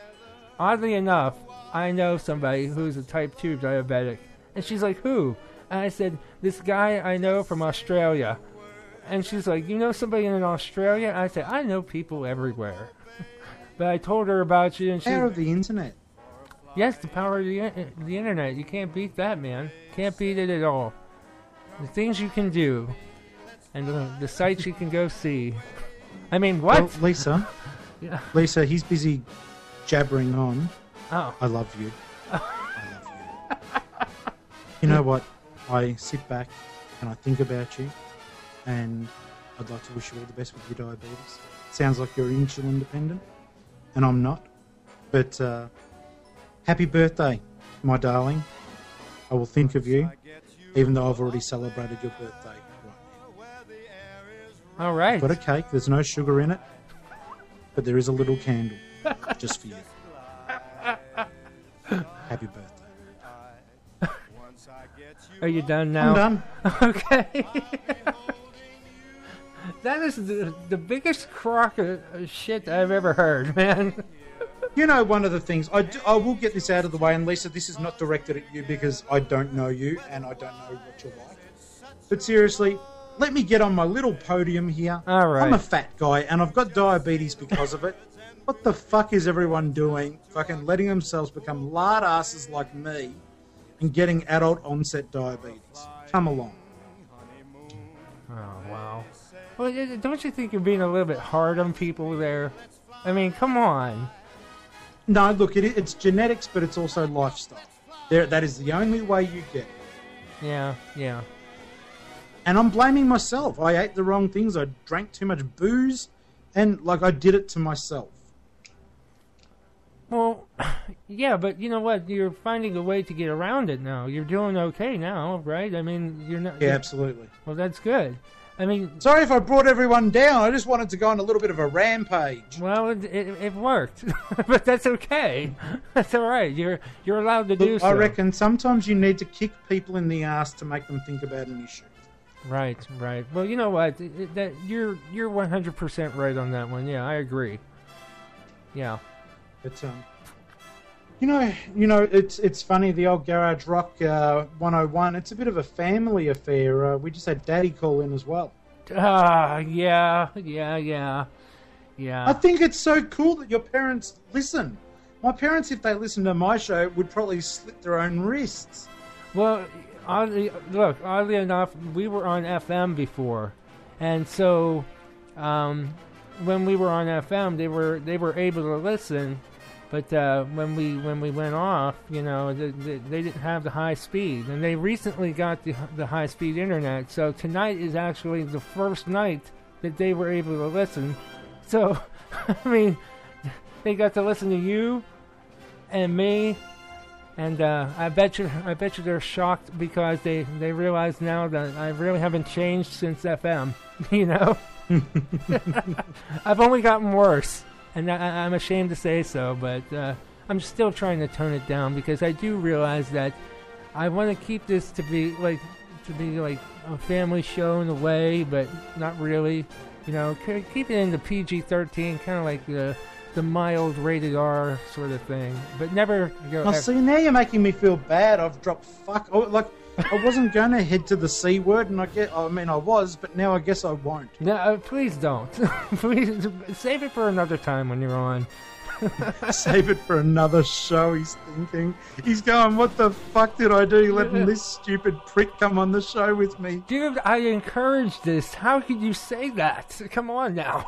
oddly enough, I know somebody who's a type 2 diabetic. And she's like, who? And I said, this guy I know from Australia. And she's like, you know somebody in Australia? I said, I know people everywhere. But I told her about you, and she. Power of the internet. Yes, the power of the, the internet. You can't beat that, man. Can't beat it at all. The things you can do, and the, the sights you can go see. I mean, what? Well, Lisa, Yeah. Lisa, he's busy jabbering on. Oh. I love you. I love you. You know what? I sit back and I think about you, and I'd like to wish you all the best with your diabetes. Sounds like you're insulin dependent, and I'm not. But uh, happy birthday, my darling. I will think of you, even though I've already celebrated your birthday. All right. Got a cake. There's no sugar in it, but there is a little candle just for you. Happy birthday. Are you done now? I'm done. okay. that is the, the biggest crock of shit I've ever heard, man. You know, one of the things I, do, I will get this out of the way, and Lisa, this is not directed at you because I don't know you and I don't know what you're like. But seriously, let me get on my little podium here. All right. I'm a fat guy and I've got diabetes because of it. what the fuck is everyone doing? Fucking letting themselves become lard asses like me and getting adult onset diabetes. Come along. Oh wow. Well, don't you think you're being a little bit hard on people there? I mean, come on. No, look, it, it's genetics, but it's also lifestyle. There, that is the only way you get. it. Yeah, yeah. And I'm blaming myself. I ate the wrong things. I drank too much booze, and like I did it to myself. Well, yeah, but you know what? You're finding a way to get around it now. You're doing okay now, right? I mean, you're not. Yeah, absolutely. Well, that's good. I mean, Sorry if I brought everyone down. I just wanted to go on a little bit of a rampage. well, it, it, it worked, but that's okay. That's all right. You're you're allowed to do Look, so. I reckon sometimes you need to kick people in the ass to make them think about an issue. Right, right. Well, you know what? It- that you're you're 100% right on that one. Yeah, I agree. Yeah. But um, you know, you know, it's it's funny. The old Garage Rock uh, 101. It's a bit of a family affair. Uh, we just had Daddy call in as well. Ah, yeah, yeah, yeah, yeah. I think it's so cool that your parents listen. My parents, if they listened to my show, would probably slit their own wrists. Well, oddly, look, oddly enough, we were on FM before, and so um, when we were on FM, they were they were able to listen, but uh, when we when we went off, you know, they, they, they didn't have the high speed, and they recently got the the high speed internet. So tonight is actually the first night that they were able to listen. So, I mean, they got to listen to you and me and uh, I bet you, I bet you they're shocked because they they realize now that I really haven't changed since FM. You know, I've only gotten worse, and I, I'm ashamed to say so. But uh, I'm still trying to tone it down because I do realize that I want to keep this to be like to be like a family show in a way, but not really. You know, keep it in the PG-13, kind of like the the mild rated R sort of thing, but never go. Oh, see, now you're making me feel bad. I've dropped fuck. Oh, like I wasn't going to head to the c word, and I get. I mean, I was, but now I guess I won't. No, uh, please don't. please save it for another time when you're on. Save it for another show. He's thinking. He's going. What the fuck did I do, letting this stupid prick come on the show with me? Dude, I encouraged this. How could you say that? Come on now.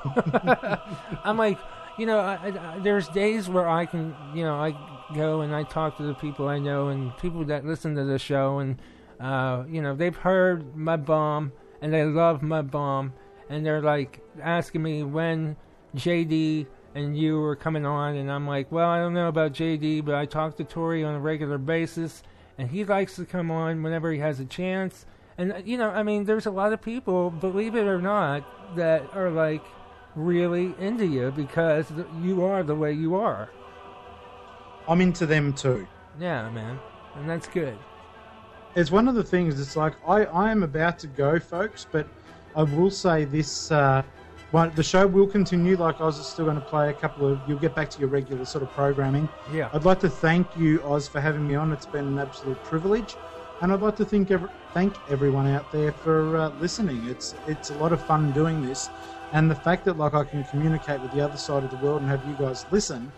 I'm like, you know, I, I, there's days where I can, you know, I go and I talk to the people I know and people that listen to the show, and uh, you know, they've heard my bomb and they love my bomb, and they're like asking me when JD and you were coming on, and I'm like, well, I don't know about JD, but I talk to Tori on a regular basis, and he likes to come on whenever he has a chance. And uh, you know, I mean, there's a lot of people, believe it or not, that are like really into you because you are the way you are. I'm into them too. Yeah, man, and that's good. It's one of the things. It's like I, I am about to go, folks, but I will say this: uh, one, the show will continue. Like Oz is still going to play a couple of. You'll get back to your regular sort of programming. Yeah. I'd like to thank you, Oz, for having me on. It's been an absolute privilege, and I'd like to thank thank everyone out there for uh, listening. It's it's a lot of fun doing this, and the fact that like I can communicate with the other side of the world and have you guys listen,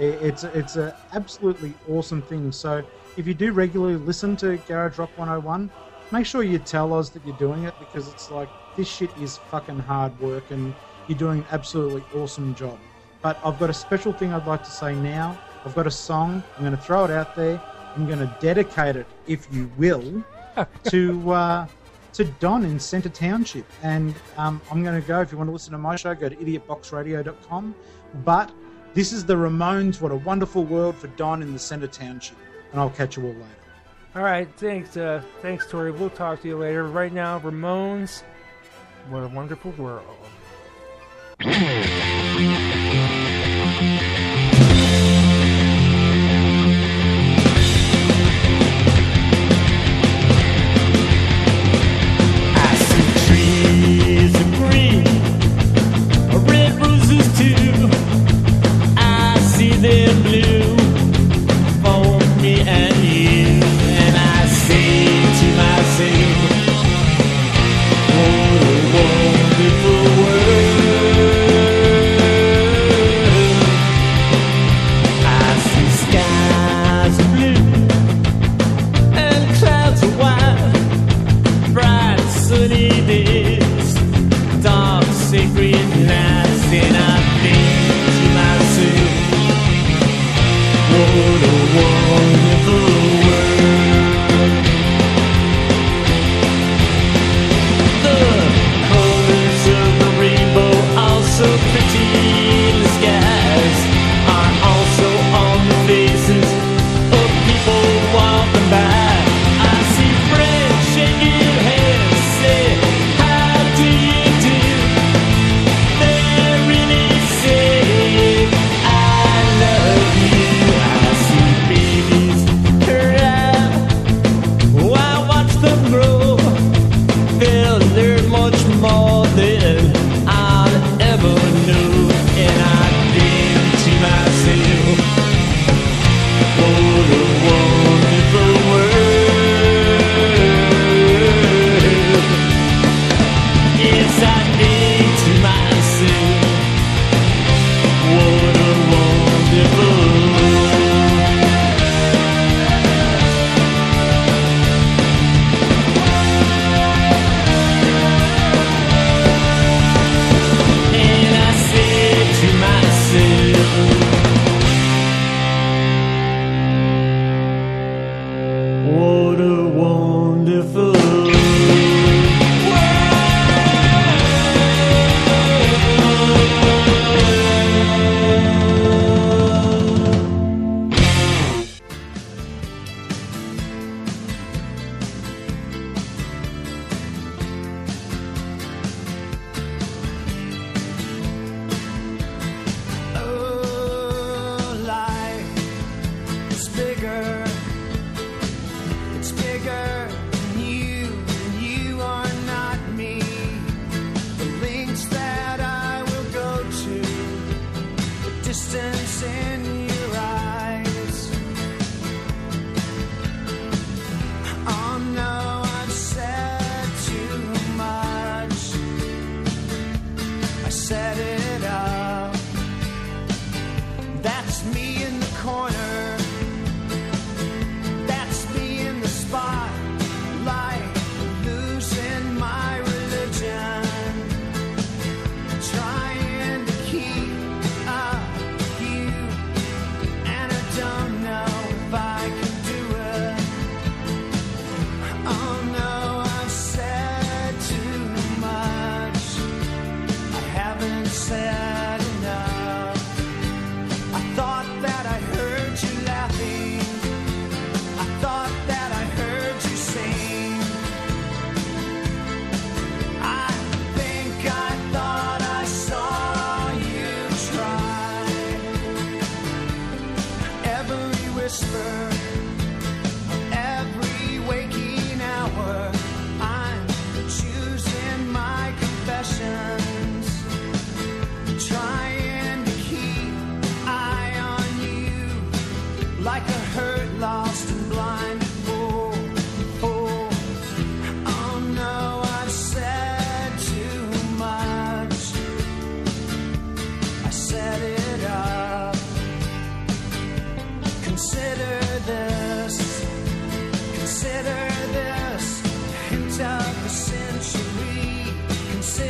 it's it's a absolutely awesome thing. So if you do regularly listen to Garage Rock 101, make sure you tell us that you're doing it because it's like this shit is fucking hard work and you're doing an absolutely awesome job. But I've got a special thing I'd like to say now. I've got a song. I'm going to throw it out there. I'm going to dedicate it, if you will, to uh, to Don in Centre Township. And um, I'm going to go. If you want to listen to my show, go to idiotboxradio.com. But this is the Ramones. What a wonderful world for Don in the Centre Township. And I'll catch you all later. All right, thanks, uh, thanks, Tori. We'll talk to you later. Right now, Ramones. What a wonderful world. century. Consider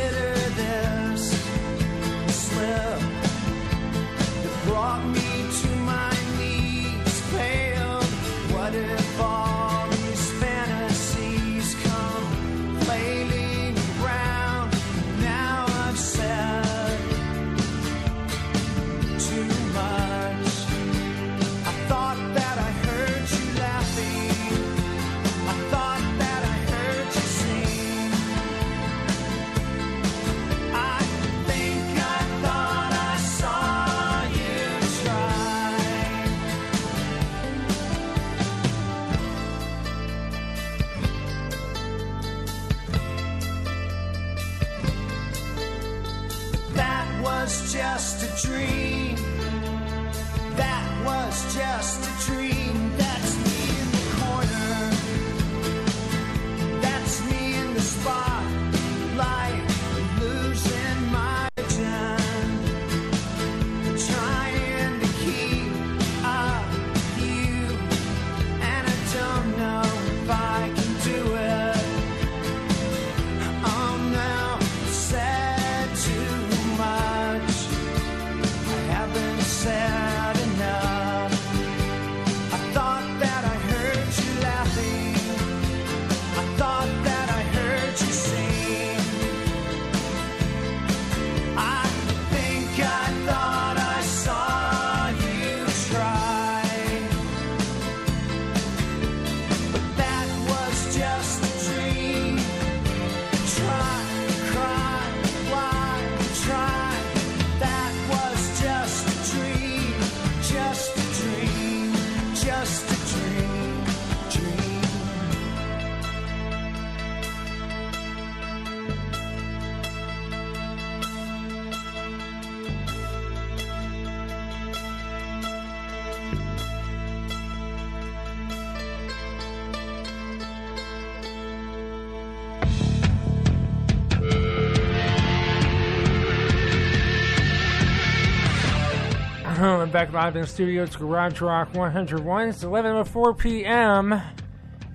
back live in the studio. It's Garage Rock 101. It's 11:04 p.m.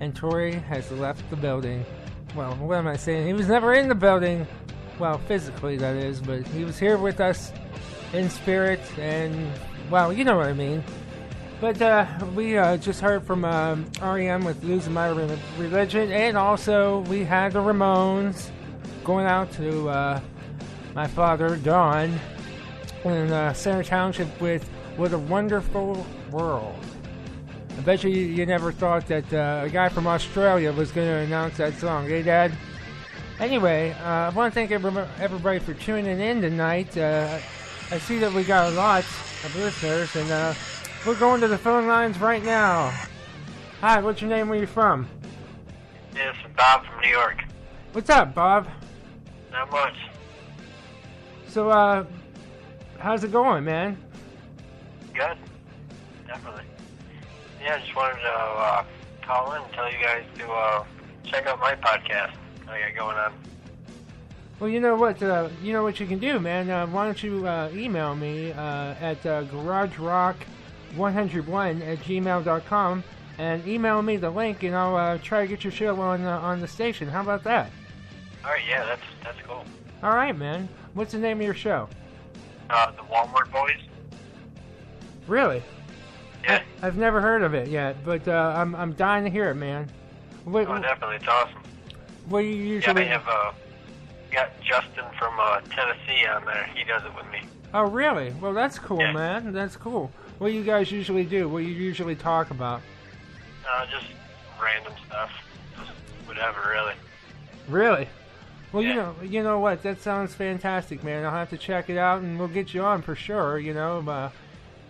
and Tori has left the building. Well, what am I saying? He was never in the building. Well, physically that is, but he was here with us in spirit, and well, you know what I mean. But uh, we uh, just heard from um, REM with "Losing My Re- Religion," and also we had the Ramones going out to uh, my father Don in uh, Center Township with "What a Wonderful World." I bet you you never thought that uh, a guy from Australia was going to announce that song, eh, Dad? Anyway, uh, I want to thank everybody for tuning in tonight. Uh, I see that we got a lot of listeners, and uh, we're going to the phone lines right now. Hi, what's your name? Where you from? Yes, Bob from New York. What's up, Bob? Not much. So, uh, how's it going, man? Good. Definitely. Yeah, I just wanted to uh, call in and tell you guys to uh, check out my podcast I got going on. Well, you know what? Uh, you know what you can do, man. Uh, why don't you uh, email me uh, at uh, garagerock101 at gmail.com and email me the link, and I'll uh, try to get your show on uh, on the station. How about that? All right, yeah, that's that's cool. All right, man. What's the name of your show? Uh, the Walmart Boys. Really? Yeah. I've never heard of it yet, but uh, I'm I'm dying to hear it, man. What, Oh, definitely, it's awesome. what do you usually? Yeah, they have uh, got Justin from uh, Tennessee on there. He does it with me. Oh, really? Well, that's cool, Yeah. man. That's cool. What do you guys usually do? What do you usually talk about? Uh, just random stuff, just whatever, really. Really? Well, you know, you know what? That sounds fantastic, man. I'll have to check it out, and we'll get you on for sure. You know, uh,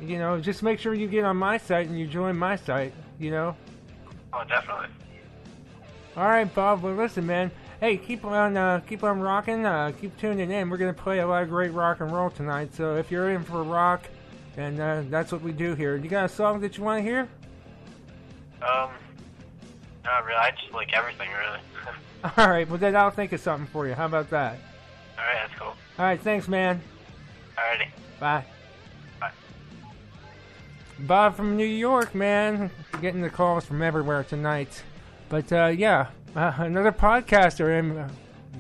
you know, just make sure you get on my site and you join my site. You know. Oh, definitely. All right, Bob. Well, listen, man. Hey, keep on, uh, keep on rocking. Uh, keep tuning in. We're gonna play a lot of great rock and roll tonight. So if you're in for rock, and uh, that's what we do here. You got a song that you want to hear? Um, not really. I just like everything, really. All right. Well, then I'll think of something for you. How about that? All right, that's cool. All right. Thanks, man. Alrighty. Bye. Bye. Bob from New York, man. Getting the calls from everywhere tonight. But uh, yeah, uh, another podcaster. And uh,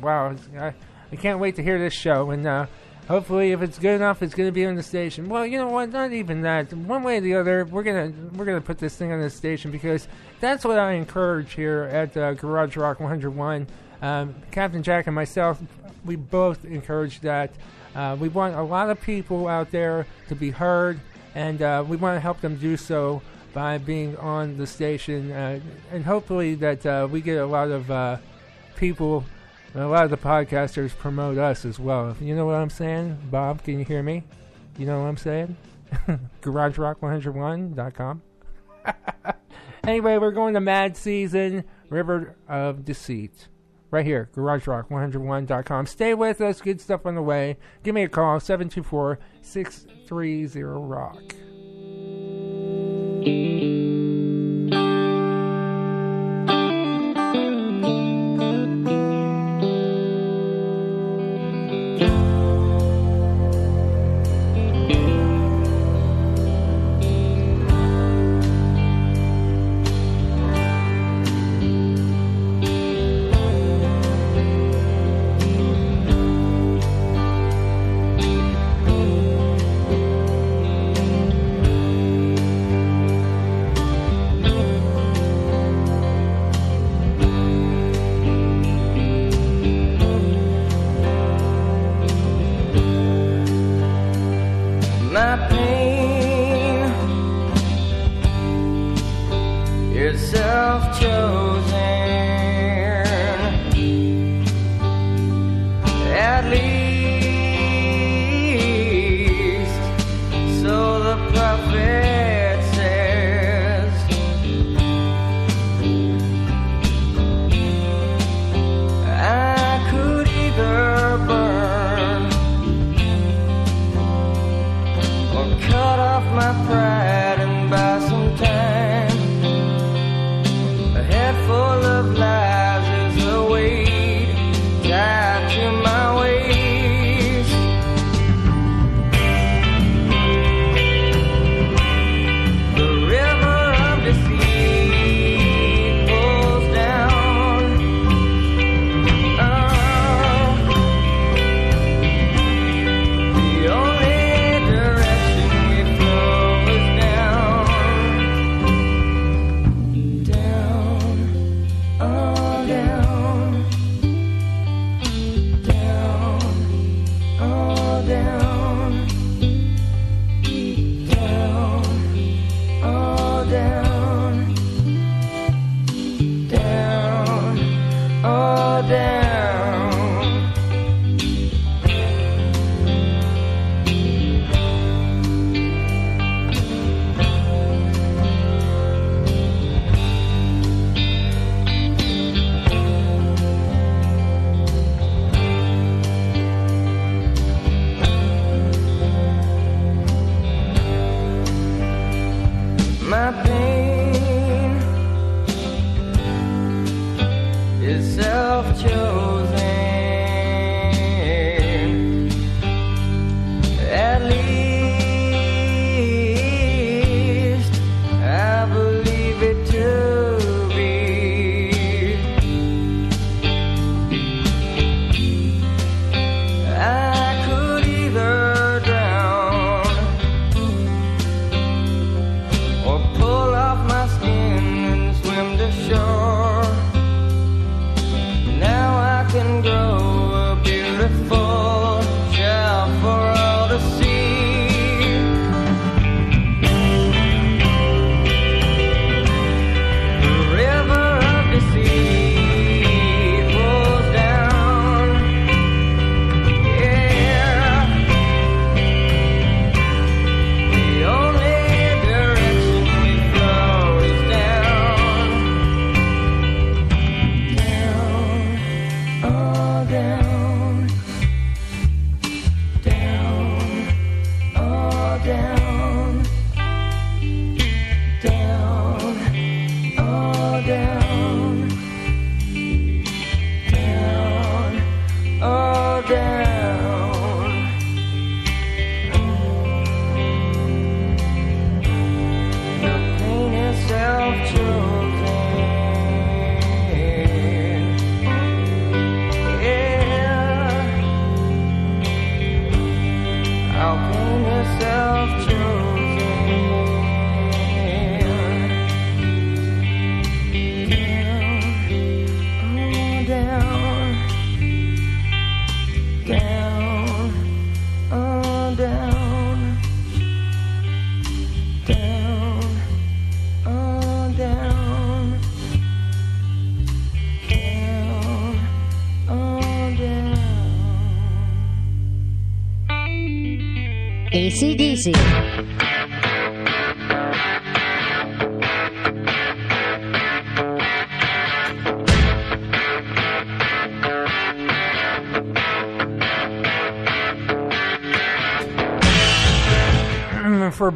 wow, I, I can't wait to hear this show. And uh, hopefully, if it's good enough, it's going to be on the station. Well, you know what? Not even that. One way or the other, we're gonna we're gonna put this thing on the station because that's what I encourage here at uh, Garage Rock 101. Um, Captain Jack and myself, we both encourage that. Uh, we want a lot of people out there to be heard, and uh, we want to help them do so by being on the station, uh, and hopefully that uh, we get a lot of uh, people, a lot of the podcasters promote us as well. You know what I'm saying, Bob? Can you hear me? You know what I'm saying? GarageRock101.com. anyway, we're going to Mad Season, River of Deceit. Right here, GarageRock101.com. Stay with us. Good stuff on the way. Give me a call, 724 630 Rock.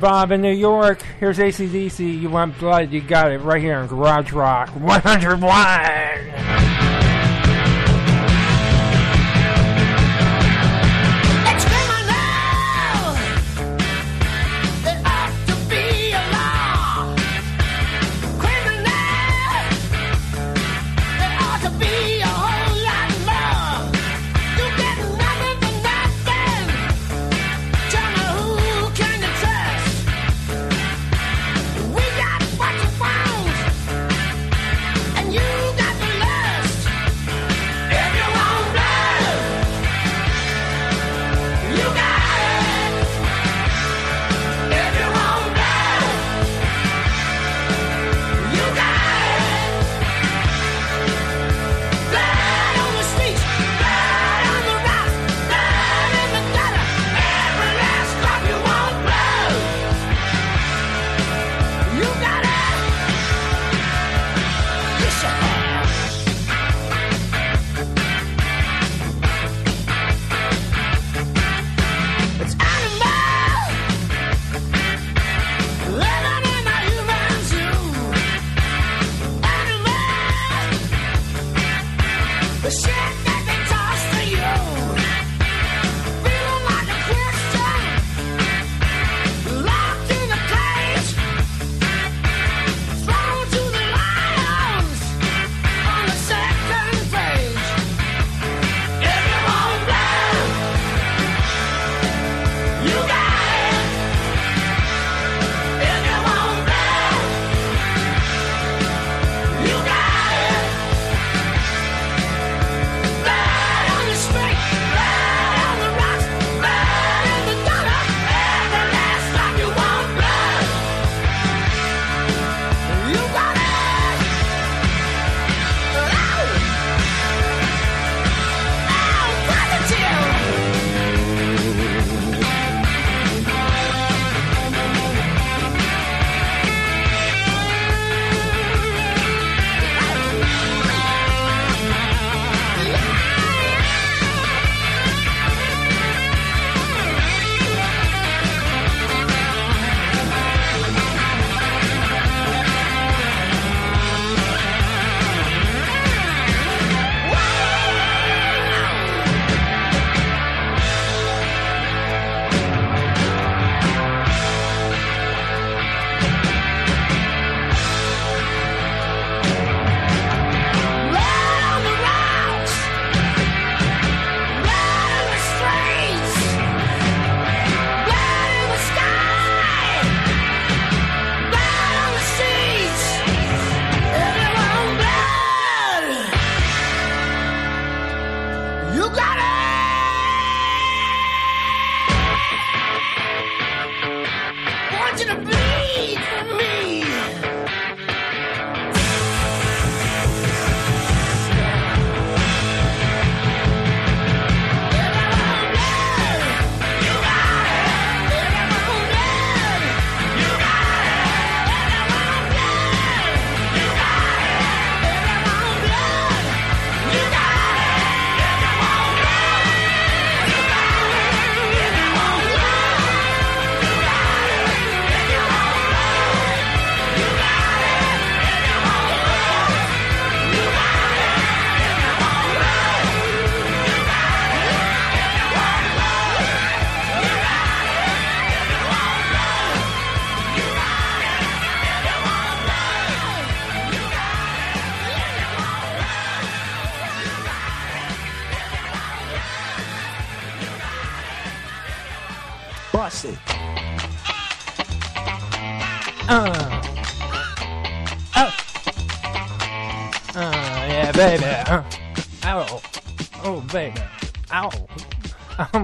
Bob in New York. Here's ACDC. You want blood? You got it right here on Garage Rock 101.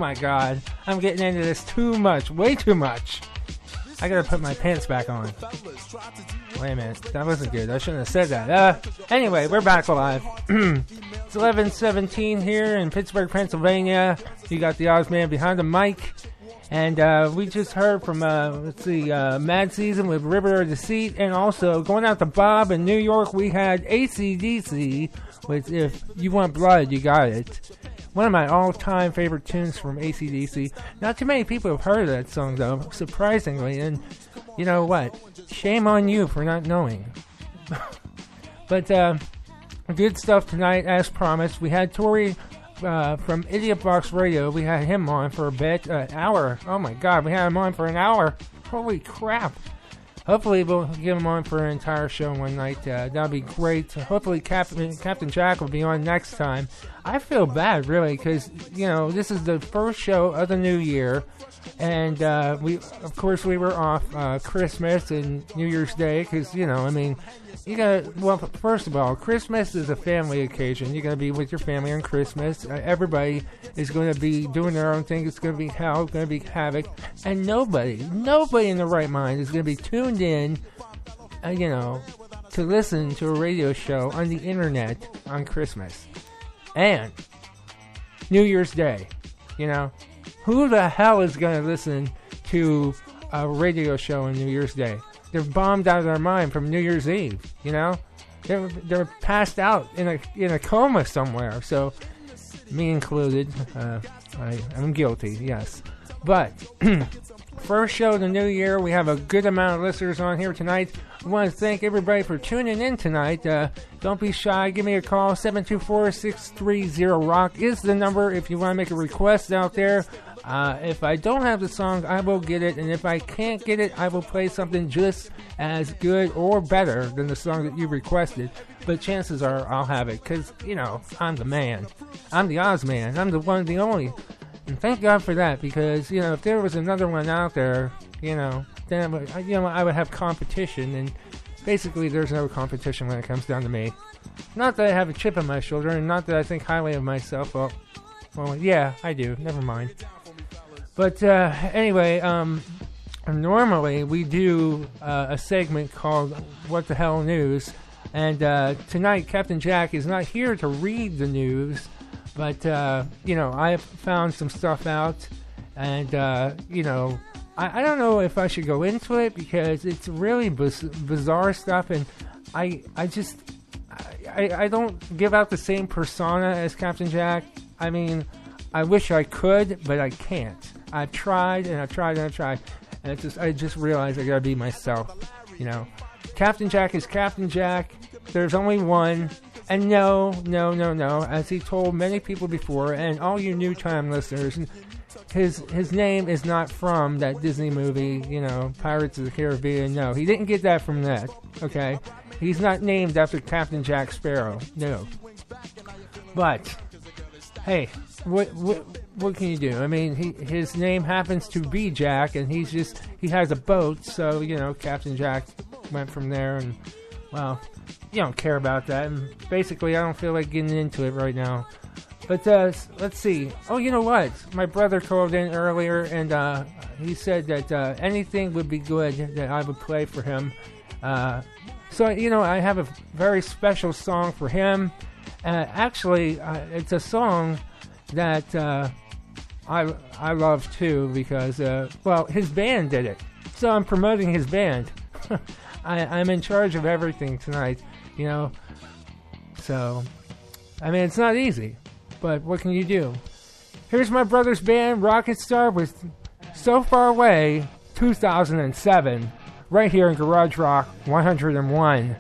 My god. I'm getting into this too much. Way too much. I gotta put my pants back on. Wait a minute. That wasn't good. I shouldn't have said that. Uh, anyway, we're back alive. it's 1117 here in Pittsburgh, Pennsylvania. You got the Oz Man behind the mic. And uh, we just heard from, uh, let's see, uh, Mad Season with River of Deceit. And also, going out to Bob in New York, we had ACDC with If You Want Blood, You Got It. One of my all time favorite tunes from ACDC. Not too many people have heard of that song, though, surprisingly. And you know what? Shame on you for not knowing. but uh, good stuff tonight, as promised. We had Tori uh, from Idiot Box Radio. We had him on for a bit, an hour. Oh my God, we had him on for an hour. Holy crap! Hopefully, we'll get him on for an entire show one night. Uh, that'd be great. Hopefully, Captain Captain Jack will be on next time. I feel bad, really, because you know this is the first show of the new year, and uh, we, of course, we were off uh, Christmas and New Year's Day because you know, I mean, you gotta. Well, first of all, Christmas is a family occasion. You're gonna be with your family on Christmas. Uh, everybody is gonna be doing their own thing. It's gonna be hell. It's gonna be havoc, and nobody, nobody in the right mind is gonna be tuned in. Uh, you know, to listen to a radio show on the internet on Christmas and New Year's Day. You know, who the hell is going to listen to a radio show on New Year's Day? They're bombed out of their mind from New Year's Eve. You know, they're they're passed out in a in a coma somewhere. So, me included, uh, I I'm guilty. Yes, but. First show of the new year. We have a good amount of listeners on here tonight. I want to thank everybody for tuning in tonight. Uh, don't be shy. Give me a call. 724-630-ROCK is the number if you want to make a request out there. Uh, if I don't have the song, I will get it. And if I can't get it, I will play something just as good or better than the song that you requested. But chances are I'll have it because, you know, I'm the man. I'm the Oz man. I'm the one, the only. And thank God for that because, you know, if there was another one out there, you know, then I would, you know, I would have competition. And basically, there's no competition when it comes down to me. Not that I have a chip on my shoulder and not that I think highly of myself. Well, well yeah, I do. Never mind. But uh, anyway, um, normally we do uh, a segment called What the Hell News. And uh, tonight, Captain Jack is not here to read the news. But, uh, you know, I found some stuff out, and, uh, you know, I, I don't know if I should go into it because it's really biz- bizarre stuff, and I, I just, I, I don't give out the same persona as Captain Jack. I mean, I wish I could, but I can't. I've tried and I've tried and I've tried, and it's just, I just realized I gotta be myself, you know. Captain Jack is Captain Jack. There's only one. And no, no, no, no. As he told many people before, and all you new time listeners, his his name is not from that Disney movie, you know, Pirates of the Caribbean. No, he didn't get that from that. Okay, he's not named after Captain Jack Sparrow. No. But hey, what what what can you do? I mean, he his name happens to be Jack, and he's just he has a boat, so you know, Captain Jack went from there, and well, you don't care about that. And basically, I don't feel like getting into it right now. But uh, let's see. Oh, you know what? My brother called in earlier, and uh, he said that uh, anything would be good that I would play for him. Uh, so you know, I have a very special song for him. Uh, actually, uh, it's a song that uh, I I love too because uh, well, his band did it. So I'm promoting his band. I, I'm in charge of everything tonight, you know. So, I mean, it's not easy, but what can you do? Here's my brother's band, Rocket Star, with So Far Away 2007, right here in Garage Rock 101.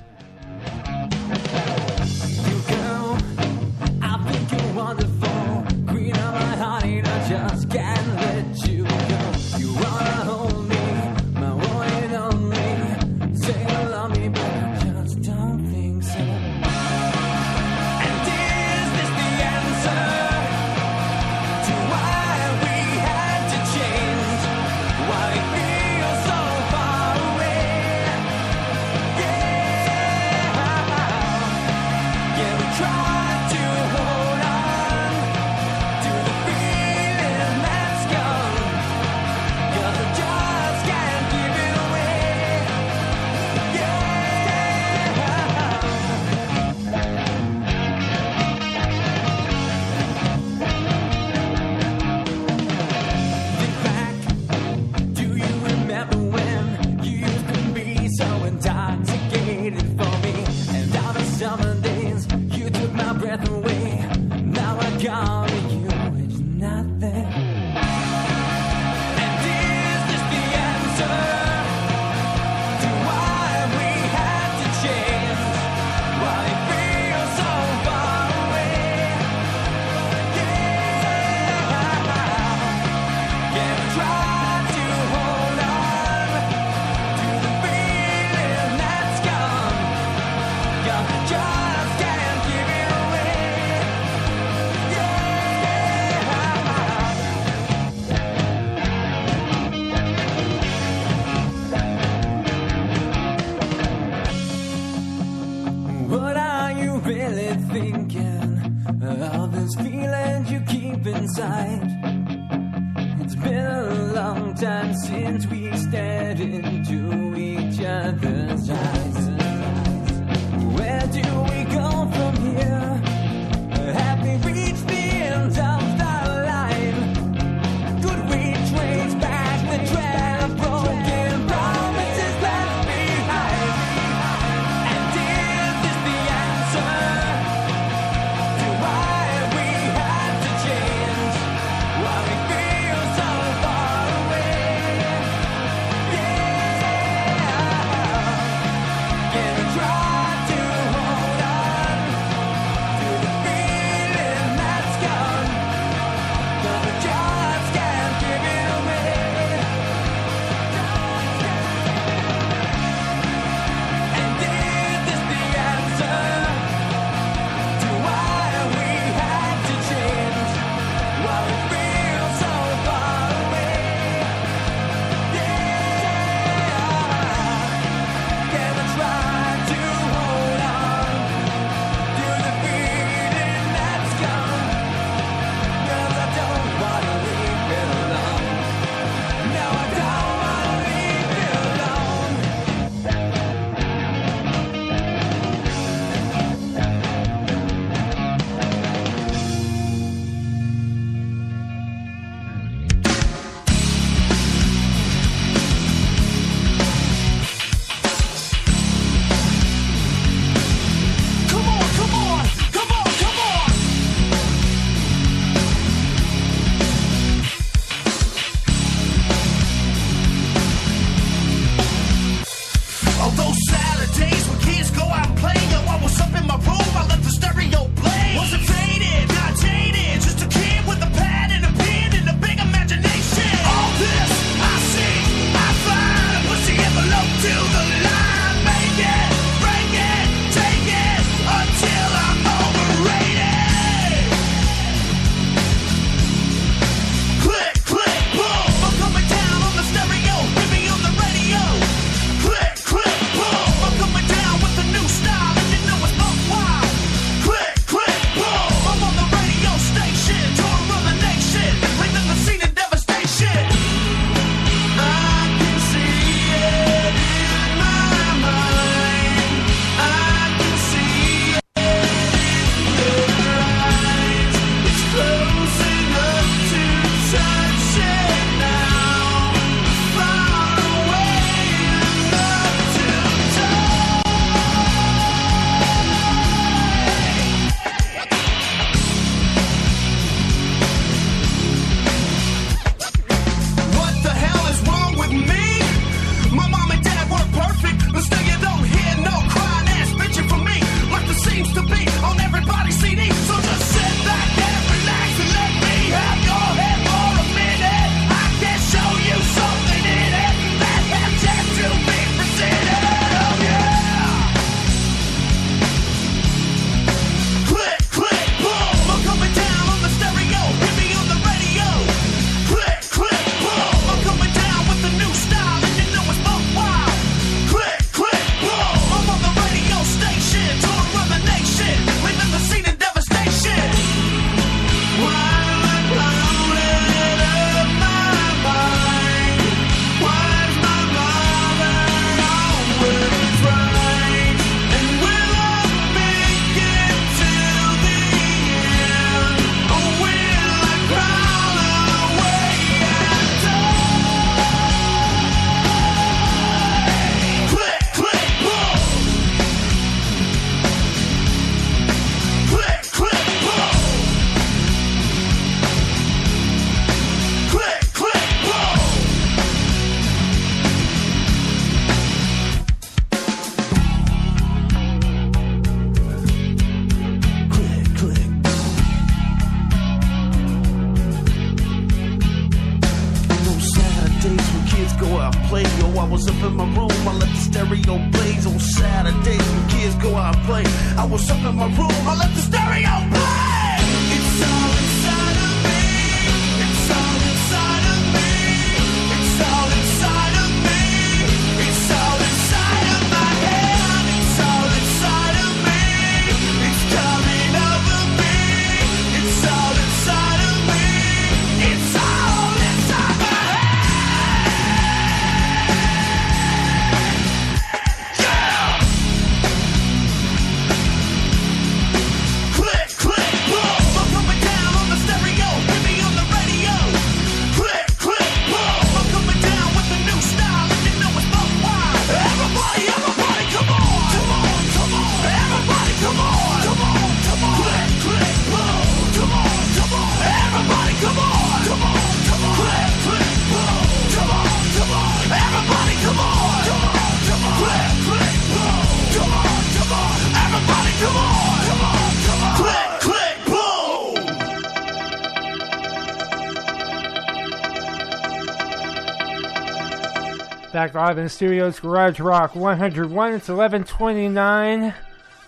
Back live in the studios, Garage Rock 101. It's 11:29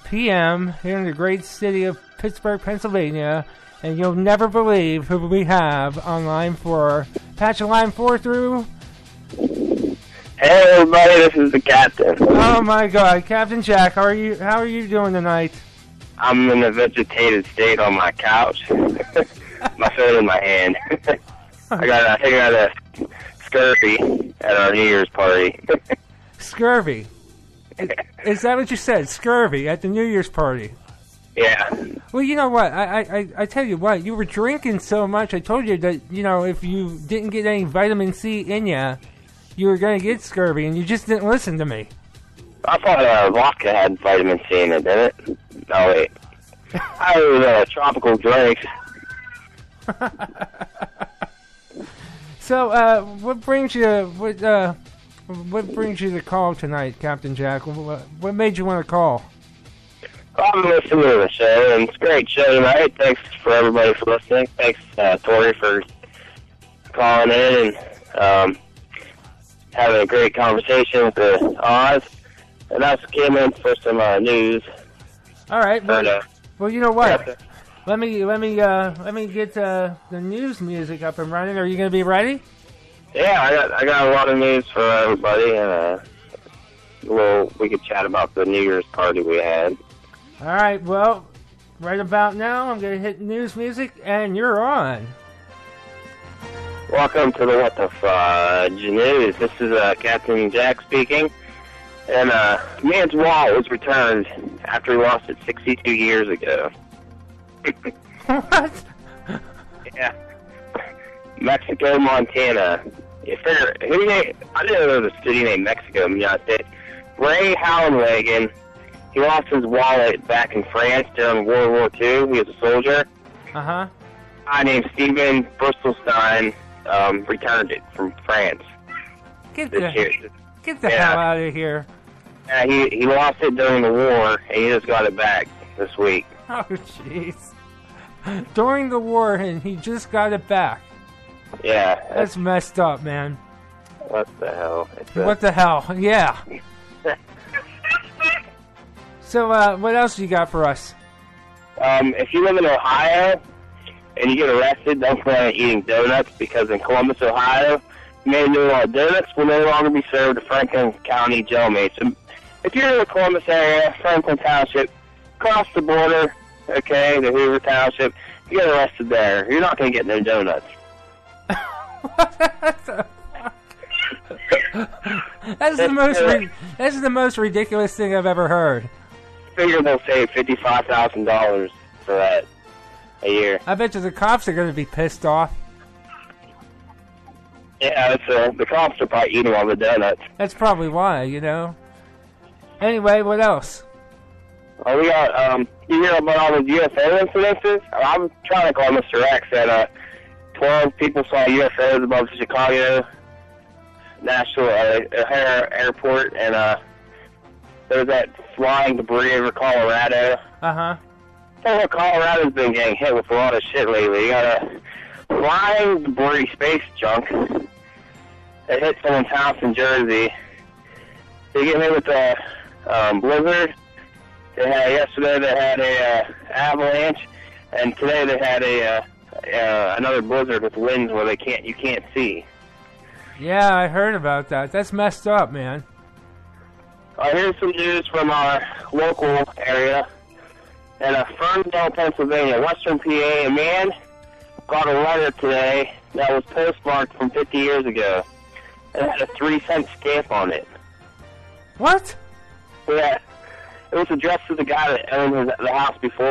p.m. here in the great city of Pittsburgh, Pennsylvania, and you'll never believe who we have on line four. Patch of line four through. Hey everybody, this is the captain. Oh my God, Captain Jack, how are you? How are you doing tonight? I'm in a vegetated state on my couch. my phone in my hand. I got I think I got a scurvy at our New Year's party. Scurvy. Is, is that what you said? Scurvy at the New Year's party. yeah. Well, you know what? I, I, I- I tell you what, you were drinking so much. I told you that, you know, if you didn't get any vitamin C in you, you were going to get scurvy, and you just didn't listen to me. I thought uh, vodka had vitamin C in it, didn't it? No wait. I was uh, tropical drinks. So, uh, what brings you, what, uh, what brings you to call tonight, Captain Jack? What, what made you want to call? I'm listening to the show, and it's a great show tonight. Thanks for everybody for listening. Thanks, uh, Tori, for calling in and um, having a great conversation with the Oz. And I just came in for some uh, news. All right. But, Well, uh, well you know what? Let me, let me, uh, let me get uh, the news music up and running. Are you going to be ready? yeah, I got I got a lot of news for everybody, and uh, well, we could chat about the New Year's party we had. All right. Well, right about now, I'm going to hit news music, and you're on. Welcome to the What the Fudge News. This is uh, Captain Jack speaking. And uh, man's wall was returned after he lost it 62 years ago. What? Yeah. Mexico, Montana. Figure, who I didn't know there was a city named Mexico in the United States. Ray Hallenwagen, he lost his wallet back in France during World War II. He was a soldier. Uh huh. Guy named Stephen Bristolstein um, returned it from France Get the, year. get the Yeah. hell out of here. Yeah, he he lost it during the war, and he just got it back this week. Oh, jeez. During the war, and he just got it back. Yeah, That's messed up, man. what the hell? Uh, What the hell? Yeah. So, uh, what else you got for us? Um, if you live in Ohio and you get arrested, don't plan on eating donuts because in Columbus, Ohio, manual uh, donuts will no longer be served to Franklin County jailmates. And if you're in the Columbus area, Franklin Township, cross the border, okay, to Hoover Township, you get arrested there. You're not going to get no donuts. That's the most. Ri- that's the most ridiculous thing I've ever heard. figure they'll save fifty-five thousand dollars for that a year. I bet you the cops are going to be pissed off. Yeah, it's uh, the cops are probably eating all the donuts. That's probably why, you know. Anyway, what else? Oh, we got um. You hear about all the UFO incidences? I'm trying to call Mr. X that uh, twelve people saw UFOs above the Chicago National uh, O'Hare Airport, and uh, there was that flying debris over Colorado. Uh huh. Oh, Colorado's been getting hit with a lot of shit lately. You got a flying debris space junk that hit someone's house in Jersey. They get hit with a um, blizzard. They had yesterday. They had a uh, avalanche, and today they had a uh, uh, another blizzard with winds where they can't you can't see. Yeah, I heard about that. That's messed up, man. Uh, here's some news from our local area. In uh, Ferndale, Pennsylvania, Western PA, a man got a letter today that was postmarked from 50 years ago. It had a three cent stamp on it. What? Yeah. It was addressed to the guy that owned the house before